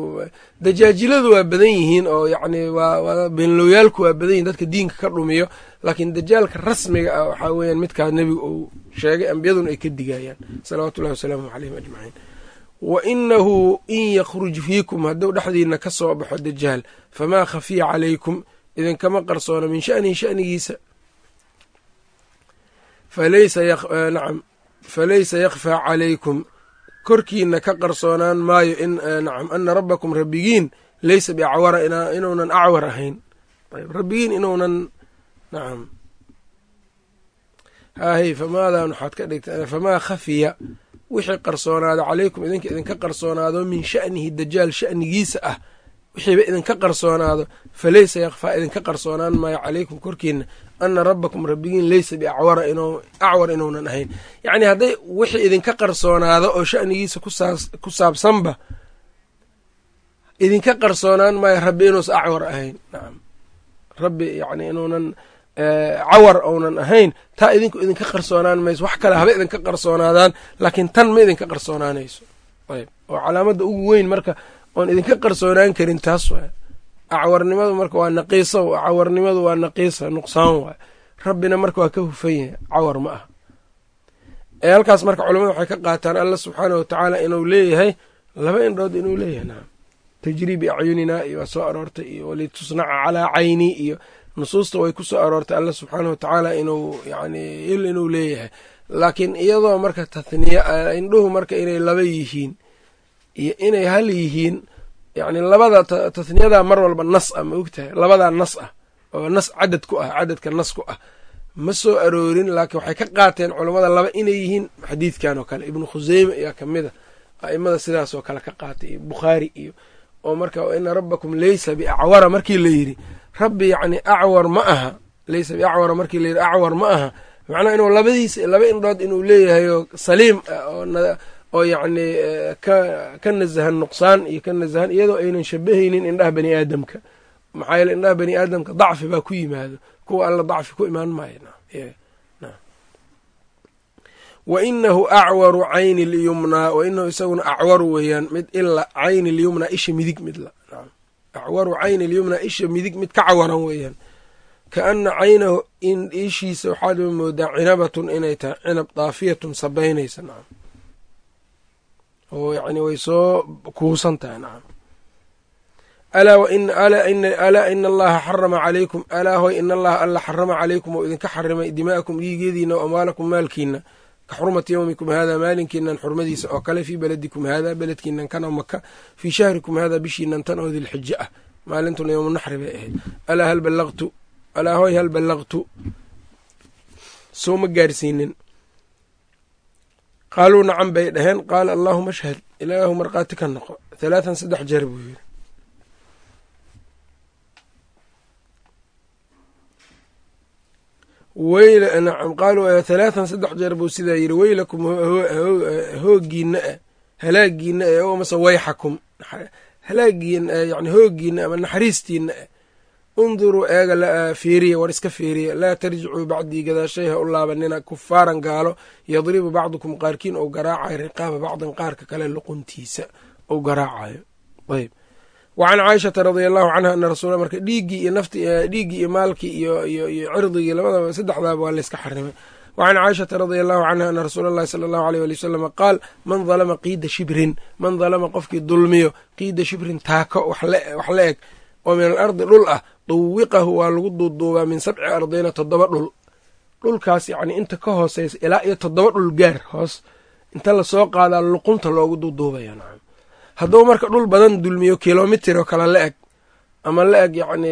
dajaajiladu waa badan yihiin oo yacni waa beenlowyaalku waa badan yihiin dadka diinka ka dhumiyo. Laakiin dajaalka rasmiga ah waxaa weeyaan midkaas nebiga uu sheegay ambiyaduna ay ka digayaan salawaatu ullahi wasalaamu calayhim ajmaciin. Wa inahu in yakhruj fiikum hadduu dhexdiina ka soo baxo dajaal famaa khafiya calaykum idinkama qarsoona min shanihi shanigiisa. Falaysa yakfaa calaykum korkiina ka qarsoonaan maayo nacam ana rabbakum rabbigiin leysa biacwara inuunan acwar ahayn. Rabbigiin inuunan nacam. Haahey famaadan waxaad ka dhigta famaa khafiya wixii qarsoonaado calaykum idinka idinka qarsoonaado min sha'nihi dajaal sha'nigiisa ah wixiiba idinka qarsoonaado falaysa yakfaa idinka qarsoonaan maayo calaykum korkiina ana rabbakum rabbigiin leysa biacwara acwar inuunan ahayn. Yacni hadday wixii idinka qarsoonaado oo sha'nigiisa ku saabsanba idinka qarsoonaan maayo rabbi inuusa acwar ahayn. Nacam rabbi yani inuunan cawar ounan ahayn. Taa idinku idinka qarsoonaan mayso. Wax kale haba idinka qarsoonaadaan laakiin tan ma idinka qarsoonaanayso. Ayb oo calaamadda ugu weyn marka oon idinka qarsoonaan karin taas waay acwarnimadu marka waa naqiisa cawarnimadu waa naqiisa nuqsaan waay rabbina marka waa ka hufan yahay cawar ma ah ee halkaas marka culamada waxay ka qaataan alla subxaana wa tacaala inuu leeyahay laba indhood inuu leeyahay naam. Tajriib acyunina iyo waa soo aroortay iyo walitusnaca calaa cayni iyo nusuusta way ku soo aroortay alla subxaana wa tacaala inuu yani il inuu leeyahay. Laakiin iyadoo marka tathniya indhuhu marka inay laba yihiin iyo inay hal yihiin yani labada tathniyadaa mar walba nas ah ma ogtahay? Labadaa nas ah oo nas cadad ku ah cadadka nas ku ah ma soo aroorin laakiin waxay ka qaateen culammada laba inay yihiin xadiidkan oo kale. Ibnu khuseyme ayaa ka mid a a'imada sidaas oo kale ka qaatay iyo bukhaari iyo oo marka ina rabbakum leysa biacwara markii la yidhi. Rabbi yacni acwar ma aha leysa biacwara markii la yidhi acwar ma aha. Macnaha inuu labadiisa laba indhood inuu leeyahay oo saliim oo yacni ka nasahan nuqsaan iyo ka nasahan iyadoo aynan shabahaynin indhaha bani aadamka. Maxaa yeele indhaha bani aadamka dacfi baa ku yimaado. Kuwa alla dacfi ku imaan maayo wa inahu acwaru cayni lyumnaa wa inahu isaguna acwaru weeyaan mid ila cayni lyumnaa isha midig midla acwaru cayni lyumnaa isha midig mid ka cawaran weeyaan. Kaana caynahu ishiisa waxaad moodaa cinabatun inay tahay cinab daafiyatun sabaynaysa nacam oo yani way soo kuusan tahay nacam alaa ina allaha xarama calaykum alaa hoy ina allaha alla xarama calaykum oo idinka xarimay dimaa'akum dhiigeediina o amwaalakum maalkiina ka xurmati yowmikum hada maalinkiinan xurmadiisa oo kale fii beledikum hada beledkiinan kan maka fii shahrikum hada bishiinan tan oo dilxija ah maalintuna yowmu naxri bay ahayd. Alaa hal ballaqtu alaa hoy hal ballaqtu soo ma gaarsiinin qaaluu nacan bay dhaheen qaala allaahuma ashhad ilaahu markhaati ka noqo halaatan saddex jeer buu yiri weyl qaaluu halaatan saddex jeer buu sidaa yiri weylakum hoogiina ah halaagiina ah o mase wayxakum halaagiina yani hoogiina ama naxariistiina ah unduruu eega fiiriya war iska fiiriya laa tarjicuu bacdii gadaashay ha u laabanina kufaaran gaalo yadribu bacdukum qaarkiin ou garaacayo riqaaba bacdin qaarka kale luquntiisa ou garaacayo ayb wacan caaishata radia allahu canha ana rasuula marka dhiiggii iyo nafti dhiiggii iyo maalkii iyo iyo iyo cirdigii labadaba saddexdaaba waa layska xarimay wacan caaishata radia allahu canha ana rasuula allahi sala allahu aleyh wali wasalama qaal man dalama qiida shibrin man dalama qofkii dulmiyo qiida shibrin taako wax la eg oo min alardi dhul ah duwiqahu waa lagu duuduubaa min sabci ardina toddoba dhul. Dhulkaas yacni inta ka hooseysa ilaa iyo toddoba dhul gaar hoos inta la soo qaadaa luqunta loogu duuduubaya nacam hadduu marka dhul badan dulmiyo kilomitir oo kale la eg ama la eg yacni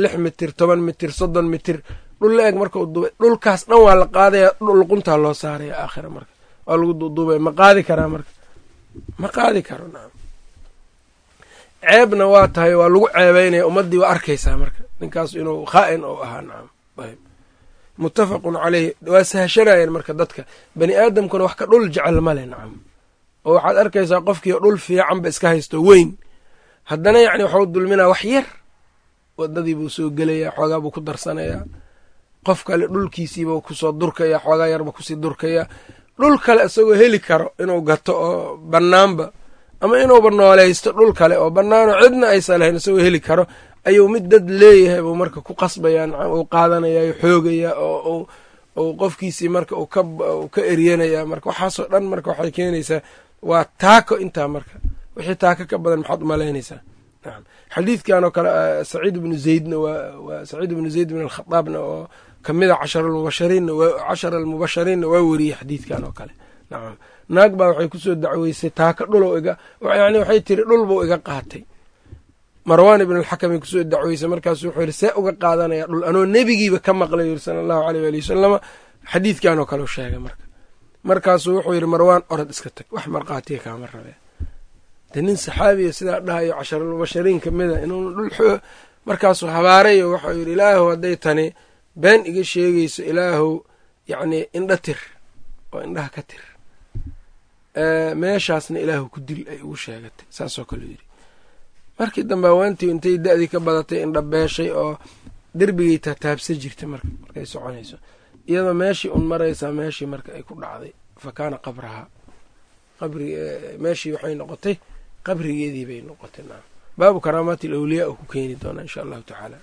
lix mitir toban mitir soddon mitir dhul la eg marka u duubay dhulkaas dhan waa la qaadaya luquntaa loo saaraya aakhira marka. Waa lagu duuduubaya ma qaadi karaa marka? Ma qaadi karo nacam ceebna waa tahay waa lagu ceebeynaya ummaddii waa arkaysaa marka. Ninkaas inuu khaa'in ou ahaa nacam ayb muttafaqun caleyh waa sahashanayeen marka dadka. Bani aadamkuna wax ka dhul jecel male nacam oo waxaad arkaysaa qofkii dhul fiicanba iska haysto weyn. Haddana yacni waxau dulminaa wax yar. Wadadii buu soo gelayaa xoogaa buu ku darsanayaa. Qof kale dhulkiisiibuu ku soo durkayaa xoogaa yarba ku sii durkayaa. Dhul kale isagoo heli karo inuu gato oo bannaanba ama inuuba nooleysto dhul kale oo bannaanoo cidna aysan lahayn isagoo heli karo ayuu mid dad leeyahay buu marka ku qasbayaa nacam uu qaadanayaa xoogayaa oo uu qofkiisii marka uu ka eryanayaa marka waxaasoo dhan marka waxay keenaysaa waa taako intaa marka wixii taako ka badan maxaad umalaynaysaa nacam xadiidkan oo kale saciid ibnu zaydna waa saciid ibnu zayd bin alkhadaabna oo kamida casharalmubashariinna cashara almubashariinna waa weriyey xadiidkan oo kale. Nacam naag baa waxay ku soo dacweysay taaka dhulow iga yani waxay tiri dhul buu iga qaatay. Marwaan ibn alxakamay ku soo dacweysay markaasu wuxuu yidhi see uga qaadanaya dhul anoo nebigiiba ka maqlay yiri sala allahu aleyh waali wasalama xadiidkan oo kale u sheegay marka. Markaasuu wuxuu yidhi marwaan orod iska tag wax markhaatiya kaama rabee. De nin saxaabiya sidaa dhahayo casharalmubashariin kamida inuu dhul markaasuu habaarayo waxau yidhi ilaahow hadday tani been iga sheegayso ilaahow yacni indha tir oo indhaha ka tir meeshaasna ilaahu ku dil ay ugu sheegatay saasoo kaleu yidhi. Markii dambe haweentii intay da-dii ka badatay indhabeeshay oo derbigay taataabsa jirtay marka markay soconayso. Iyadoo meeshii un maraysaa meeshii marka ay ku dhacday. Fa kaana qabrahaa meeshii waxay noqotay qabrigeedii bay noqotay baabu karaamaati alawliyaa uu ku keeni doonaa insha allahu tacaala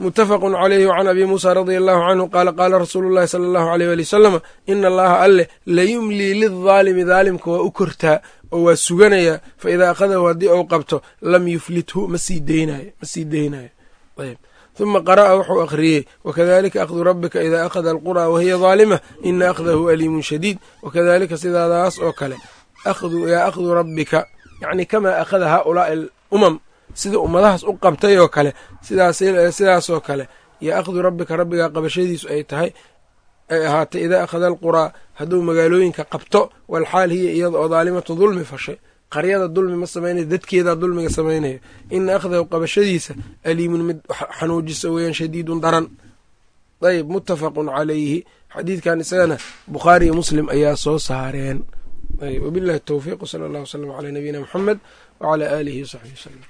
mutafaqun caleyhi wacan abi muusa radia allahu canhu qaala qaala rasuulu llahi sala allahu aleyh wali wasalama ina allaha alleh layumlii lidaalimi daalimka waa u kortaa oo waa suganayaa fa idaa akhadahu haddii ou qabto lam yuflithu ma sii deynayo ma sii deynayo ayb huma qara'a wuxuu akhriyey wakadalika akhdu rabbika idaa akhada alqura wahiya daalima ina akhdahu aliimun shadiid wakadalika sidaadaas oo kale yaa akhdu rabbika yacni kamaa akhada haaulaai alumam sida ummadahaas u qabtay oo kale sidaasoo kale. Yo akhdu rabbika rabbigaa qabashadiisu ay tahay ay ahaatay idaa akhada alquraa hadduu magaalooyinka qabto walxaal hiya iyada oo daalimatu dulmi fashay. Qaryada dulmi ma samaynayo dadkeedaa dulmiga samaynayo. Ina akhdahu qabashadiisa aliimun mid xanuujisa weeyaan shadiidun daran. Ayb muttafaqun calayhi. Xadiidkan isagana bukhaari iyo muslim ayaa soo saareen. Wabillahi towfiiq wsala allah wslam calaa nabiyina muxamed wcalaa aalihi wsaxbihi wslm